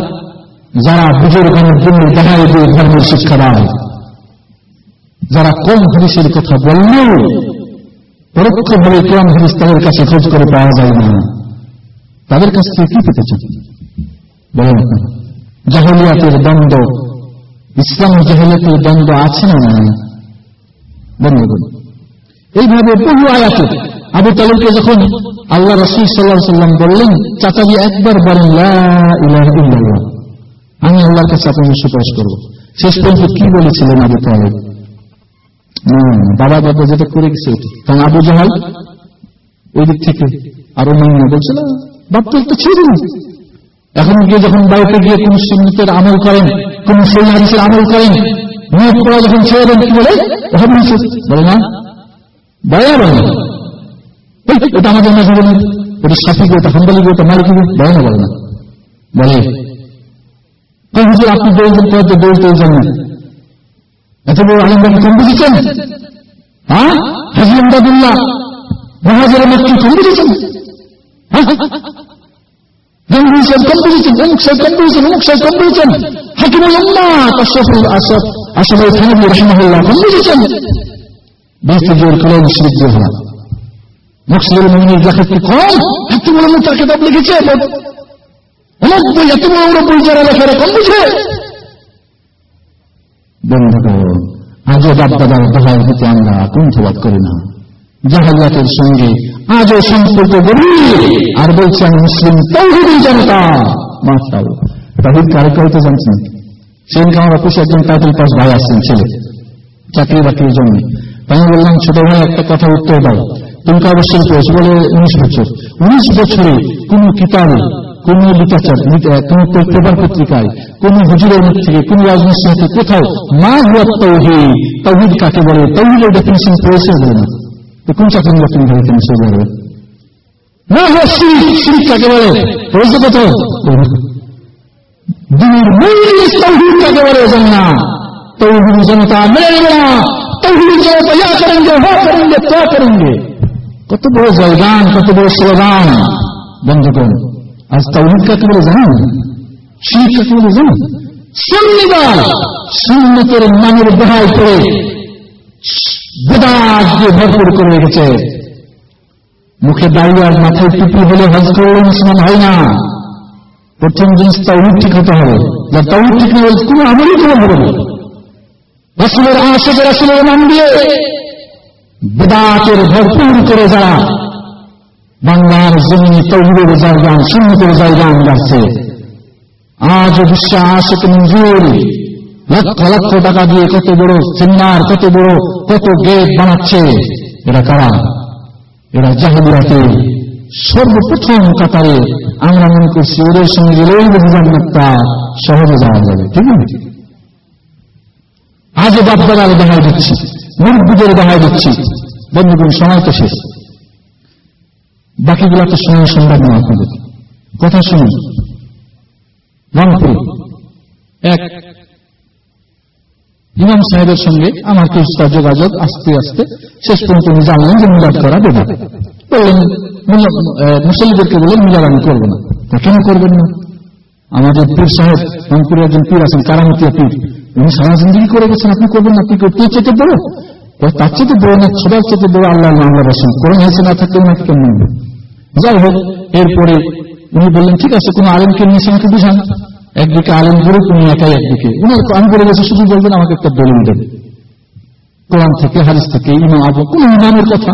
যারা বুজুর্গানের জন্য দেখায় দিয়ে ধর্মের শিক্ষা দেয়, যারা কম হরিসের কথা বললেও পরোক্ষভাবে কোরআন হরিস তাদের কাছে খোঁজ করে পাওয়া যায় না। তাদের কাছ থেকে কি পেতে চান? বলেন জাহলিয়াতের দ্বন্দ্ব, ইসলাম জাহলিয়াতের দ্বন্দ্ব আছে না বন্ধুগণ এইভাবে বহু আয়াতে আবু তালিবকে যখন আল্লাহ রসুল সাল্লাহ সাল্লাম বললেন, চাচাজি, একবার বলেন আমি আল্লাহর কাছে আপনাকে সুপারিশ করব। শেষ পর্যন্ত কি বলেছিলেন আবু তালেব? বাবা বাবা যেটা করে গেছে কারণ আবু জাহাল ওই দিক থেকে আরও মাইনা বলছে, না, বাপ তো একটু দিন এখন গিয়ে যখন বাড়িতে গিয়ে কোন সঙ্গীতের আমল করেন, কোন সেই আমল করেন, নিয়োগ করা যখন ছেড়ে দেন, কি বলে? বলে না বয়া বলে। ওটা আমাদের মাঝে ওটা সাফিকে ওটা হাম্বালিকে ওটা মালিকে বলে না বলে না। বলে হুজুর আপনি বলছেন কত বলতে এত বড় কম বুঝেছেন হ্যাঁ? হাজি আমদাদুল্লাহ মহাজের মক্কি কম বুঝেছেন? গঙ্গুই সাহেব কম বুঝেছেন অমুক সাহেব কম বেশি হলাম মুসলিম মুমিনের লেখা কি কম এত বড় তার কিতাব লিখেছে অমুক বই এত বড় বড় বই যারা লেখা, এরা কম বুঝে আজও বাপদাদার হতে আমরা কুণ্ঠবাদ করি না। সঙ্গে আজও সম্পর্ক গড়ি আর বলছি, আমি মুসলিম তৌহিদি জনতা মাস্টার তাহিদ কারে কাউকে জানছেন? সেদিনকে আমার অফিসে একজন টাইটেল পাস ভাই আসছেন, ছেলে। চাকরি বাকরির জন্য আমি বললাম, ছোট ভাই, একটা কথা উত্তর দাও। তুমি অবশ্যই পড়েছো বলে উনিশ বছর উনিশ বছরে কোন কিতাবে কোন লিটাচার কোন পেপার পত্রিকায় কোন হুজুরের মুখ থেকে কোন রাজনীতি থেকে কোথাও মা হুয়া তৌহিদ তৌহিদ কাকে বলে তৌহিদের ডেফিনেশন পড়েছে বলে না তো কোন চাকরি তুমি ধরেছেন সে বলে না হুয়া শিরিক শিরিক কাকে বলে পড়েছে কোথাও দিনের মূল তৌহিদ কাকে বলে জানি না तौहीद जनता मेरे बड़ा तौहीद जनता या करेंगे वो करेंगे क्या करेंगे কত বড় জয়গান কত বড় স্লোগান, বন্ধুগণ, আজ তৌহিদ বলে জানেন? শিখ বলে জানেন? সুন্নিদল সুন্নতের নামের দেহায় পড়ে বেদাত দিয়ে ভরপুর করে রেখেছে। মুখে দাঁড়িয়ে আর মাথায় টুপি হলে হজ করলে মুসলমান হয় না। প্রথম জিনিস তৌহিদ ঠিক হতে হবে। যার তৌহিদ ঠিক না হলে কোনো আমলই কোনো হবে না। রসুলের আশেখে রসুলের নাম দিয়ে বেদাতের ভরপুর করে যারা বাংলার জমিনে তৌহিদের জায়গান সুন্নতের জায়গান যাচ্ছে আজ বিশ্ব আশেখ মঞ্জুর লক্ষ লক্ষ টাকা দিয়ে কত বড় সেমিনার কত বড়, কত গেট বানাচ্ছে। এরা কারা? এরা জাহাবিরাতে সর্বপ্রথম কাতারে আমরা মনে করছি ওদের সঙ্গে গেলেই বুঝি জান্নাতটা সহজে যাওয়া যাবে, ঠিক আছে? আজও বাপদাদার দেখাই দিচ্ছি। মুরব্বীদের দেখাই দিচ্ছি, বন্ধুগণ, সময় তো শেষ। বাকিগুলো তো সময় সম্ভব না আপনাদের কথা শুনুন। রংপুরে এক ইমাম সাহেবের সঙ্গে আমার কিছুটা যোগাযোগ আস্তে আস্তে। শেষ পর্যন্ত উনি জানলেন যে মিলাদ করা দেবে। বললেন মুসলিমদেরকে বললেন মিলাদ আমি করব না। কেন করবেন না। আমাদের পীর সাহেব রংপুরে একজন পীর আছেন কারামতিয়া পীর। উনি সারা জিন্দগি করে গেছেন, আপনি করবেন আপনি কে চেতে বড় তার চেতে বড় না বড় আল্লাহ আল্লাহ রসুল। কোরআন না যাই হোক, এরপরে উনি বললেন, ঠিক আছে, কোন আলেমকে নিয়ে আমাকে বুঝান। একদিকে আলেম গুরু উনি একাই একদিকে। উনার শুধু বলবেন, আমাকে একটা কোরআন থেকে হারিস থেকে, ইমাম আবু, কোন ইমামের কথা।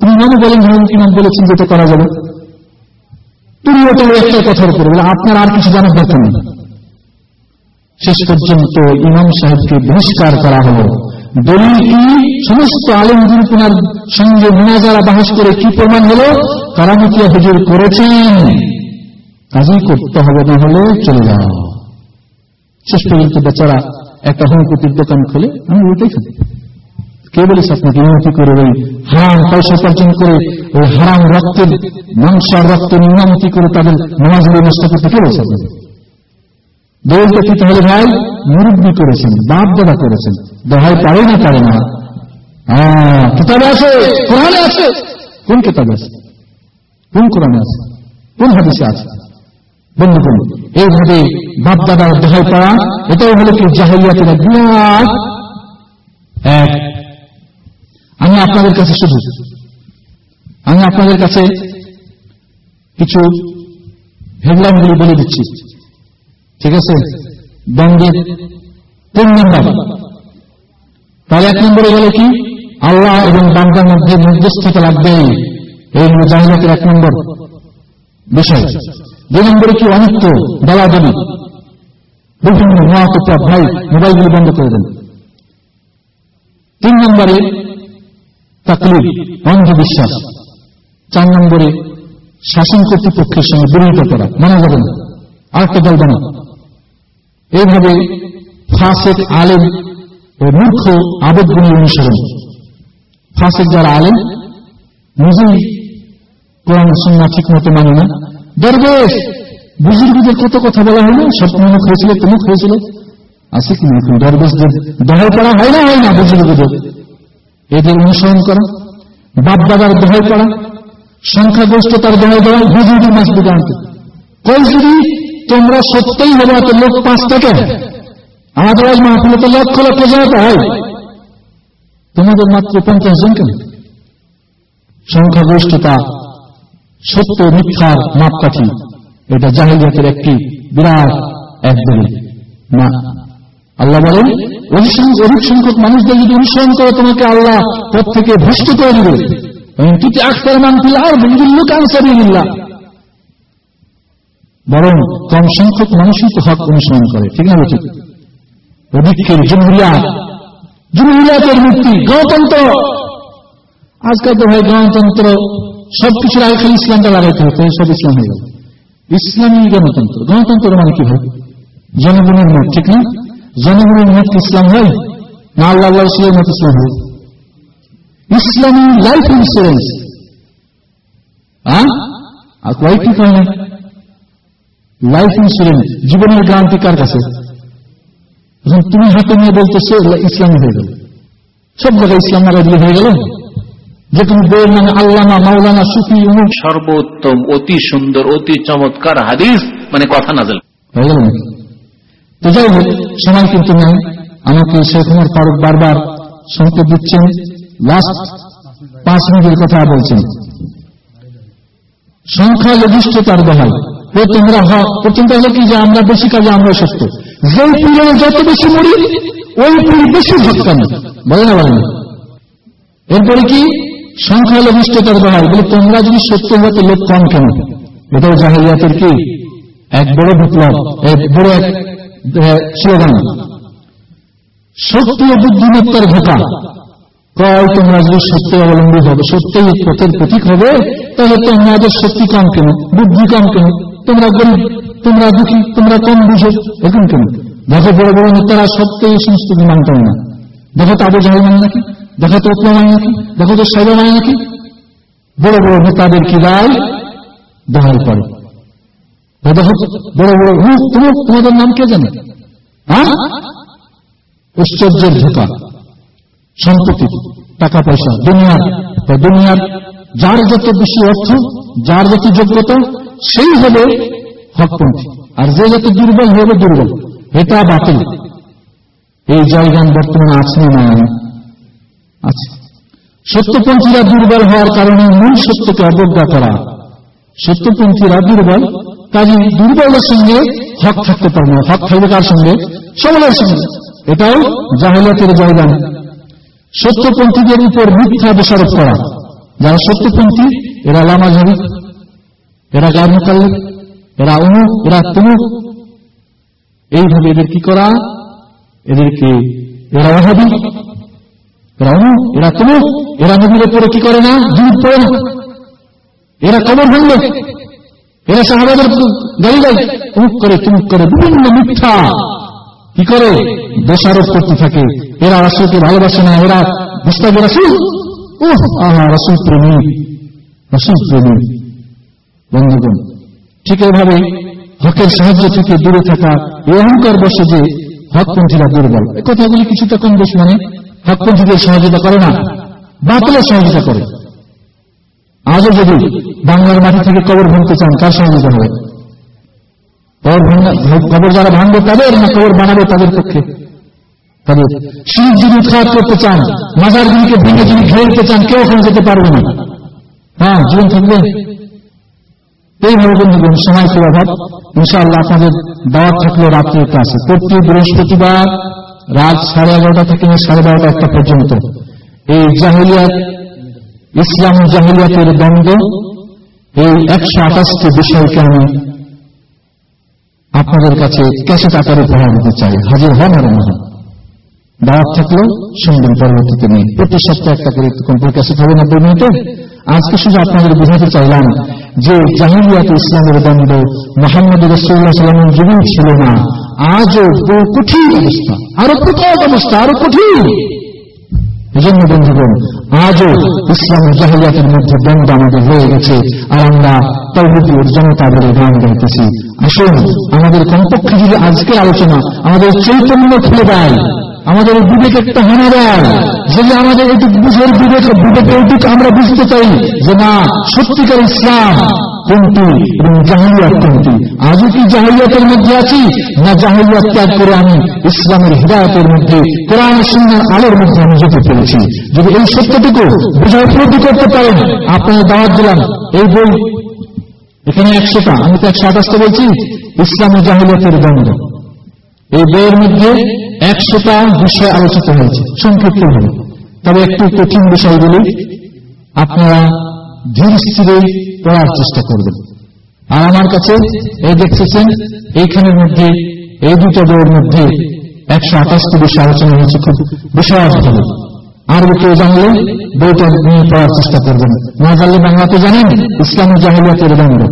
তুমি ইমামে বলেন, ধরুন ইমাম বলেছেন, যেটা করা যাবে। তুমি ওটা একটা কথার উপরে বলে আপনার আর কিছু জানার দরকার নেই। শেষ পর্যন্ত ইমাম সাহেবকে বহিষ্কার করা হল। দলিল কি সমস্ত আলমগির কোনার সঙ্গে মোনাজারা বাহাস করে কি প্রমাণ হল? কারামতিয়া হুজুর করেছেন। কাজই করতে হবে, না হলে চলে যাও। শেষ পর্যন্ত বেচারা একটা হোমিওপ্যাথির দোকান খুলে, আমি ওইটাই খাব। কে বলিস আপনাকে ইমামতি করে ওই হারাম পয়সা উপার্জন করে, ওই হারাম রক্তের মাংসার রক্তের ইমামতি করে তাদের নামাজগুলো নষ্ট করতে, কে বলছে আপনাকে? দৌড়টা কি তাহলে ভাই মুরব্বী করেছেন বাপ দাদা করেছেন। দোহাই পারে না পারে না। কিতাবে আছে, কোরআনে আছে। কোন কিতাবে আছে? কোন কোরআনে আছে? কোন হাদিসে আছে? বন্ধুগণ এইভাবে বাপ দাদার দোহাই পাওয়া এটাই হলো কি জাহিলিয়াতের বিরাট এক। আমি আপনাদের কাছে শুধু, আমি আপনাদের কাছে কিছু হেডলাইনগুলি বলে দিচ্ছি। ঠিক আছে? দ্বন্দ্বের তিন নম্বর। তাহলে এক নম্বরে গেল কি? আল্লাহ এবং বান্দার মধ্যে মধ্যস্থতা লাগবে। এই হল জাহিনাতের এক নম্বর বিষয়। দুই নম্বরে কি? অনিত্য, দলাদলি। বিভিন্ন মহাতপা ভাই, মোবাইলগুলি বন্ধ করে দেন। তিন নম্বরে তাকলিফ, অন্ধবিশ্বাস। চার নম্বরে শাসন কর্তৃপক্ষের সঙ্গে বিরোধিতা করা। মানা যাবে না। আরেকটা দল বানা এইভাবে ফাসেক আলেম ও মূর্খ আবেগগুলি অনুসরণ। ফাসেক যারা আলেম, নিজেই কোরআন সন্না ঠিক মতো মানে না। দরবেশ, বুজুর্গদের কত কথা বলা হয় না সব অমুক হয়েছিল? তমুক হয়েছিল। আছে কি না দরবেশদের দহাই পড়া হয় না হয় না বুজুর্গদের? এদের অনুসরণ করা বাপ দাদার দহাই পড়া সংখ্যাগরিষ্ঠতার দহাই দেওয়া হুজুরি মাসবুদ আনতে কই যদি তোমরা সত্যই হবে এত লোক পাঁচ টাকা আমাদের আজ মাহফিলে তো লক্ষ লক্ষ জানাতে হয়। তোমাদের মাত্র পঞ্চাশ জন কেন? সংখ্যাগরিষ্ঠতা, সত্য, মিথ্যার মাপকাঠি, এটা জাহিলিয়াতের একটি বিরাট এক দলিল না। আল্লাহ বলেন অধিক সংখ্যক- মানুষদের যদি অনুসরণ করে তোমাকে আল্লাহ পথ থেকে ভ্রষ্ট করে দিবে। তুই আখতার মান ফিল আর লোক আনসারি বরং কম সংখ্যক মানুষই তো হক অনুসরণ করে, ঠিক না ঠিক অধিকের জমহুরিয়া। জমহুরিয়াতের মুক্তি গণতন্ত্র। আজকাল তো ভাই গণতন্ত্র, সবকিছুর আগে খালি ইসলামটা লাগাইতে হতো সব ইসলাম হয়ে গেল ইসলামী গণতন্ত্র গণতন্ত্র মানে কি হয় জনগণের মত, ঠিক না? জনগণের মত ইসলাম হয়, না আল্লাহ রসুলের মত ইসলাম হয়? ইসলামী লাইফ ইন্স্যুরেন্স আর কয়েকটি কারণে লাইফ ইন্স্যুরেন্স জীবনের গ্যারান্টি কার কাছে? এখন তুমি হাতে নিয়ে বলতেছো ইসলামী হয়ে গেল। সব জায়গায় ইসলাম নাগা দিয়ে হয়ে গেল। যে তুমি বইয়ের নামে আল্লামা মাওলানা সুফি উমুক। সর্বোত্তম অতি সুন্দর অতি চমৎকার হাদিস মানে কথা নাজেল। নাকি? তো যাই হোক সময় কিন্তু নেই। আমাকে শেখ উমর ফারুক বারবার সংকেত দিচ্ছেন। লাস্ট পাঁচ মিনিটের কথা বলছেন। সংখ্যা লঘিষ্ঠতার বহাল ও তোমরা হক প্রথমটা হলো কি যে আমরা বেশি কাজে আমরা সত্য যে পীরে যত বেশি মরি, ওই পীর বেশি ভক্তানি বলে না বলে না? এরপরে কি? সংখ্যা লঘিষ্ঠতার বহাল। বলে, তোমরা যদি সত্য হতে লোক কম কেন? এটাও জাহিলিয়াতের কি? এক বড় বিপ্লব, এক বড় এক স্লোগান। ও বুদ্ধিমত্তার ঘোষা কয়, তোমরা যদি সত্য অবলম্বী হবে, সত্যই পথের প্রতীক হবে, তাহলে তোমাদের শক্তি কম কেন? বুদ্ধি কম কেন? তোমরা গরিব, তোমরা দুঃখী, তোমরা কম বুঝো, এরকম কেন? দেখো বড় বড় নেতারা সত্যই এই সমস্ত মানতে হয় না। দেখো তো আবু জাহাল মানে নাকি? দেখো তো ওপমা মানে নাকি? দেখো তো সাইবা মানে নাকি? বড় বড় নেতাদের কি রায়? দহাল করে। দেখো বড় বড় হুক তুমুক তোমাদের নাম কে জানে? হ্যাঁ? ঐশ্বর্যের ধোকা। সম্পত্তি, টাকা পয়সা, দুনিয়ার। দুনিয়ার যার যত বেশি অর্থ, যার যত যোগ্যতা সেই হবে হকপন্থী। আর যে যত দুর্বল হবে, দুর্বল। এটা বাতিল। এই জায়গান বর্তমানে আছে না আছে। সত্যপন্থীরা দুর্বল হওয়ার কারণে মূল সত্যকে অবজ্ঞা করা। সত্যপন্থীরা দুর্বল, কাজে দুর্বলের সঙ্গে হক থাকতে পারে না। হক থাকবে কার সঙ্গে? সবলের সঙ্গে। এটাও জাহিলাতের জায়গান। সত্যপন্থীদের উপর মিথ্যা দোষারোপ করা। যারা সত্যপন্থী, এরা লামাঝারি। এরা গায়ের মোকাল্লিক এরা অমুক এরা তুমুক এইভাবে এদের কি করা? এদেরকে এরা অহাবি এরা অমুক এরা তুমুক এরা নদীর উপরে কি করে না? জীব পড়ে না। এরা কবর ভাঙবে এরা সাহাবাদের গাড়ি গাড়ি তুমুক করে তুমুক করে, বিভিন্ন মিথ্যা কি করে? দোষারোপ করতে থাকে। এরা রাসুলকে ভালোবাসে না, এরা বুঝতে রাসুল। উহ আহা, রাসুল প্রেমী রাসুল প্রেমী। বন্ধুগণ, ঠিক এভাবে হকের সাহায্য থেকে দূরে থাকা অহংকার বসে যে হকপন্থীরা দুর্বল এই কথাগুলি কিছুটা কম বেশ মানে হকপন্থীদের সহযোগিতা করে না, বাতিলের সহযোগিতা করে। আজও যদি বাংলার মাটি থেকে কবর ভাঙতে চান, কার সহযোগিতা হবে? কবর যারা ভাঙবে তাদের না কবর বানাবে তাদের পক্ষে? তাদের শিখ যদি উৎখাত করতে চান, মাজারগুলিকে ভেঙে যদি ঘেরতে চান, কেউ ওখানে যেতে পারবে না। হ্যাঁ জীবন থাকবে? এইভাবে বন্ধুগণ সময় খুব অভাব ইনশাআল্লাহ আপনাদের দাওয়াত থাকলে রাত্রে একটা আছে প্রতি বৃহস্পতিবার রাত সাড়ে এগারোটা থেকে সাড়ে বারোটা একটা পর্যন্ত। এই জাহিলিয়াত, ইসলাম জাহিলিয়াতের দ্বন্দ্ব, এই একশো আঠাশটি বিষয়কে আমি আপনাদের কাছে ক্যাসেট আকারে উপহার দিতে চাই। হাজির হন আর না হন দাওয়াত থাকলেও শুনবেন পরবর্তীতে নেই প্রতি সপ্তাহে একটা করে কম্পিউটার ক্যাসেট হবে নব্বই মিনিটে। আজকে শুধু আপনাদের বোঝাতে চাইলাম যে জাহিলিয়াত ইসলামের দ্বন্দ্ব মোহাম্মদ রসুল্লাহ সাল্লামের যুগেও ছিল না, আজও কঠিন অবস্থা, আরও কঠিন অবস্থা, আরও কঠিন। এজন্য বন্ধুগণ, আজও ইসলামের জাহিলিয়াতের মধ্যে দ্বন্দ্ব আমাদের রয়ে গেছে, আর আমরা তৌহিদুর জনতা বলে গান গাইতেছি। আসুন, আমাদের কমপক্ষে যদি আজকে আলোচনা আমাদের চৈতন্য খুলে দেয়। আমাদের বিবেক একটা দেয় যদি আমাদের এটুক বুঝের বিবেক, বিবেকে এটুক আমরা বুঝতে চাই যে না, সত্যিকার ইসলাম কোনটি এবং কোনটি? আজও কি জাহিলিয়াতের মধ্যে আছি? না জাহিলিয়াত ত্যাগ করে আমি ইসলামের হৃদায়তের মধ্যে, কোরআন সুন্দর আলোর মধ্যে আমি যেতে পেরেছি? যদি এই সত্যটুকু বুঝে উপলব্ধি করতে পারেন, আপনার দাওয়াত দিলাম। এই বই এখানে একশোটা, আমি তো একশো আঠাশটা বলছি। ইসলামী জাহিলিয়াতের দ্বন্দ্ব এই বইয়ের মধ্যে একশোটা বিষয় আলোচিত হয়েছে, সংক্ষিপ্ত হবে তবে একটু কঠিন বিষয়গুলি আপনারা ধীর স্থিরে পড়ার চেষ্টা করবেন। আর আমার কাছে এই দেখতেছেন, এইখানের মধ্যে, এই দুটো বইয়ের মধ্যে একশো আঠাশটি বিষয় আলোচনা হয়েছে, খুব বিশালভাবে আর কেউ জানলে বইটা নিয়ে পড়ার চেষ্টা করবেন। না জানলে বাংলাতে জানেন, ইসলামী জাহিলিয়াতের দ্বন্দ্ব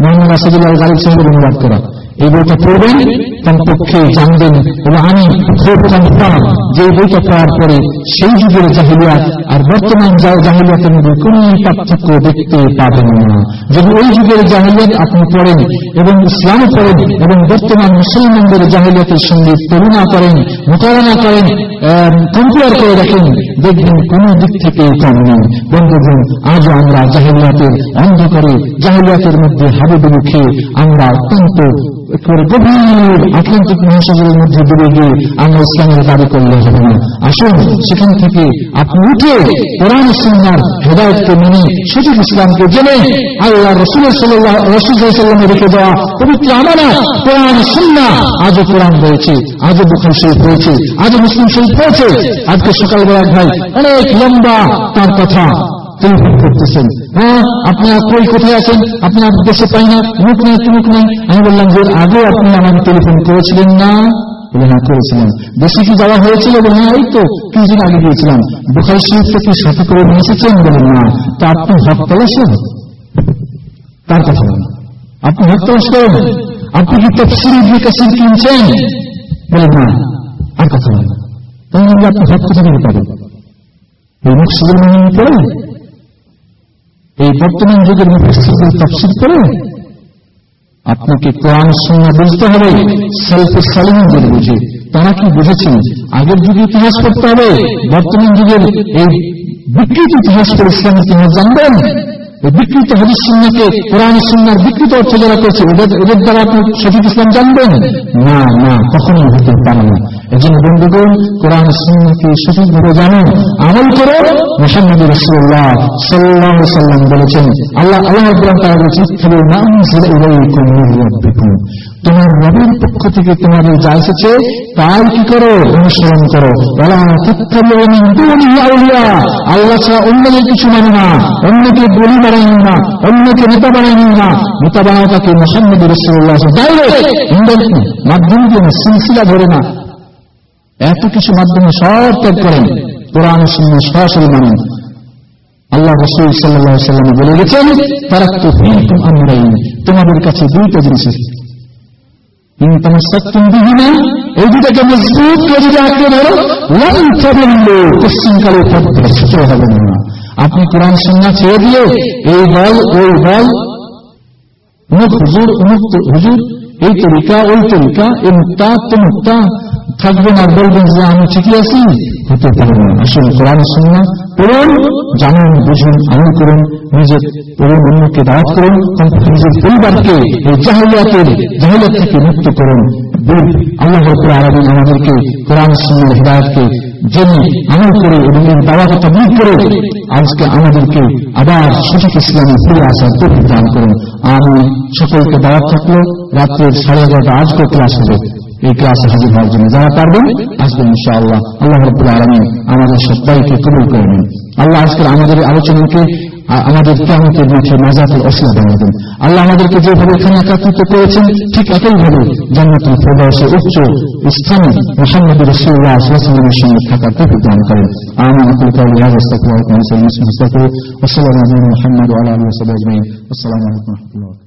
মোহাম্মদ আসাদুল্লাহ গালিব সাহেবের অনুবাদ করা। এই বইটা পড়বেন, কমপক্ষে জানবেন এবং আমি খুব যে বইটা পড়ার পরে সেই যুগের জাহিলিয়াত আর বর্তমান জাহিলিয়াতের মধ্যে কোন পার্থক্য দেখতে পাবেন না। যদি ওই যুগের জাহিলিয়াত আপনি পড়েন এবং ইসলাম পড়েন এবং বর্তমান মুসলমানদের জাহিলিয়াতের সঙ্গে তুলনা করেন, মোকাবেলা করেন কম্পেয়ার করে রাখেন দেখবেন কোন দিক থেকে কম নেই। বন্ধুগণ, আজও আমরা জাহিলিয়াতের অন্ধকারে জাহিলিয়াতের মধ্যে হাবুডুবু খেয়ে আমরা অত্যন্ত একেবারে গভীর মহাসাগরের মধ্যে ডুবে গিয়ে আমরা ইসলামের দাবি করলে হবে না আসুন, সেখান থেকে আপনি উঠে কোরআন মেনে সঠিক ইসলামকে জেনে আল্লাহ সাল্লাহ রেখে দেওয়া পবিত্র কোরআন আজও কোরআন রয়েছে, আজও বুখার শরীফ হয়েছে আজও মুসলিম শরীফ হয়েছে আজকে সকালবেলা ভাই অনেক লম্বা তার কথা টেলিফোন করতেছেন হ্যাঁ আপনার কই কোথায় আছেন? আপনার দেশে পাই না, মুখ নেই তুমুক নেই। আমি বললাম যে আগে আপনি আমার টেলিফোন করেছিলেন না? বলে করেছিলাম। দেশে কি যাওয়া হয়েছিল? বলে হ্যাঁ এই তো, কিছুদিন আগে গিয়েছিলাম। বোখারি শরীফটা কি সাথে করে নিয়ে এসেছেন বলেন না। তা আপনি হক তলাশেন তার কথা বলেন আপনি হক তলাশ করেন? আপনি কি তফসিল ইবনে কিনছেন? বলেন না। আর কথা বলেন তাহলে আপনি হক কোথা থেকে পাবেন? এই মুখসিদের মানে পড়েন এই বর্তমান যুগের মুখস্থিদের তফসিল করে আপনাকে কোরআন সঙ্গে বুঝতে হবে সেলফে সালিমদের বুঝে। তারা কি বুঝেছেন আগের যুগে ইতিহাস পড়তে হবে, বর্তমান যুগের এই বিকৃত ইতিহাস করে ইসলামের জানবেন। বিকৃত হাদিস সুন্নাকে কোরআন সুন্নার বিকৃত অর্থ যারা করছে ওদের দ্বারা আপনি সঠিক ইসলাম জানবেন। না না, কখনোই হতে পারে না। এই জন্য বন্ধুগণ কোরআন সুন্নাকে সঠিকভাবে জানুন, আমল করে মোহাম্মদ রসুল্লাহ সাল্লাহ সাল্লাম বলেছেন, আল্লাহ আল্লাহ তোমার রবের পক্ষ থেকে তোমাদের যা এসেছে, তাই কি করো? অনুসরণ করো। আল্লাহ অন্যদের কিছু মানে না, অন্যকে বলি বাড়াই না, অন্যকে নেতা বাড়াই না। নেতা বানাও তাকে মোহাম্মদ রসুল্লাহ দিয়ে সিলসিলা ধরে না। এত কিছু মাধ্যমে সব ত্যাগ করেন। কোরআন শূন্য সরাসরি মানেন। আল্লাহ রসুল সাল্লাহ সাল্লামে বলে গেছেন, তারা তো আমরাই তোমাদের কাছে দুইটা জিনিস আপনি কোরআন সন্ধ্যা ছেড়ে দিয়ে এই বল ওই বল হুজুর হুজুর, এই তরিকা, ওই তরিকা এই মুক্তা তো মুক্তা থাকবেন আর বলবেন যে আমি ঠিকই আছি। হতে পারে না। আসলে কোরআন সন্না পড়ুন, জানুন, বুঝুন, আমল করুন, নিজের পড়ুন অন্যকে দাওয়াত করুন নিজের পরিবারকে এই জাহিলিয়াতের জাহিলিয়াত থেকে মুক্ত করুন। আল্লাহ আরবি আমাদেরকে কোরআন সন্ন্যার হৃদায়তকে জেনে আমল করে এবং এর দাওয়াকে তবলিগ করে আজকে আমাদেরকে আবার সঠিক ইসলামে ফিরে আসার তৌফিক দান করুন। আমি সকলকে দাওয়াত থাকল। রাত্রের সাড়ে এগারোটা আজকে ক্লাস হবে। এই ক্লাসে হাজির হওয়ার জন্য যারা পারবেন আসবেন ইনশাআল্লাহ আল্লাহ রব্বুল আলমী আমাদের সবাইকে কবুল করে নেন আল্লাহ আজকের আমাদের আলোচনাকে আমাদের কেমতের মুখে নাজাতের অসুবিধা বানাবেন আল্লাহ আমাদেরকে যেভাবে এখানে একাত্রিত করেছেন ঠিক একইভাবে জান্নাতুল ফেরদাউসে উচ্চ স্থানে মোহাম্মদ রসুল্লাহ সাল্লামের সঙ্গে থাকার তৌফিক দান করেন আমি আকুল কাউলি হাজ আস্তাগফিরুল্লাহ ওয়া আতুবু ইলাইহি ওয়া সাল্লাল্লাহু আলা মুহাম্মদ ওয়া আলা আলিহি ওয়া সাহবিহি আজমাইন আসসালামু আলাইকুম ওয়া রাহমাতুল্লাহ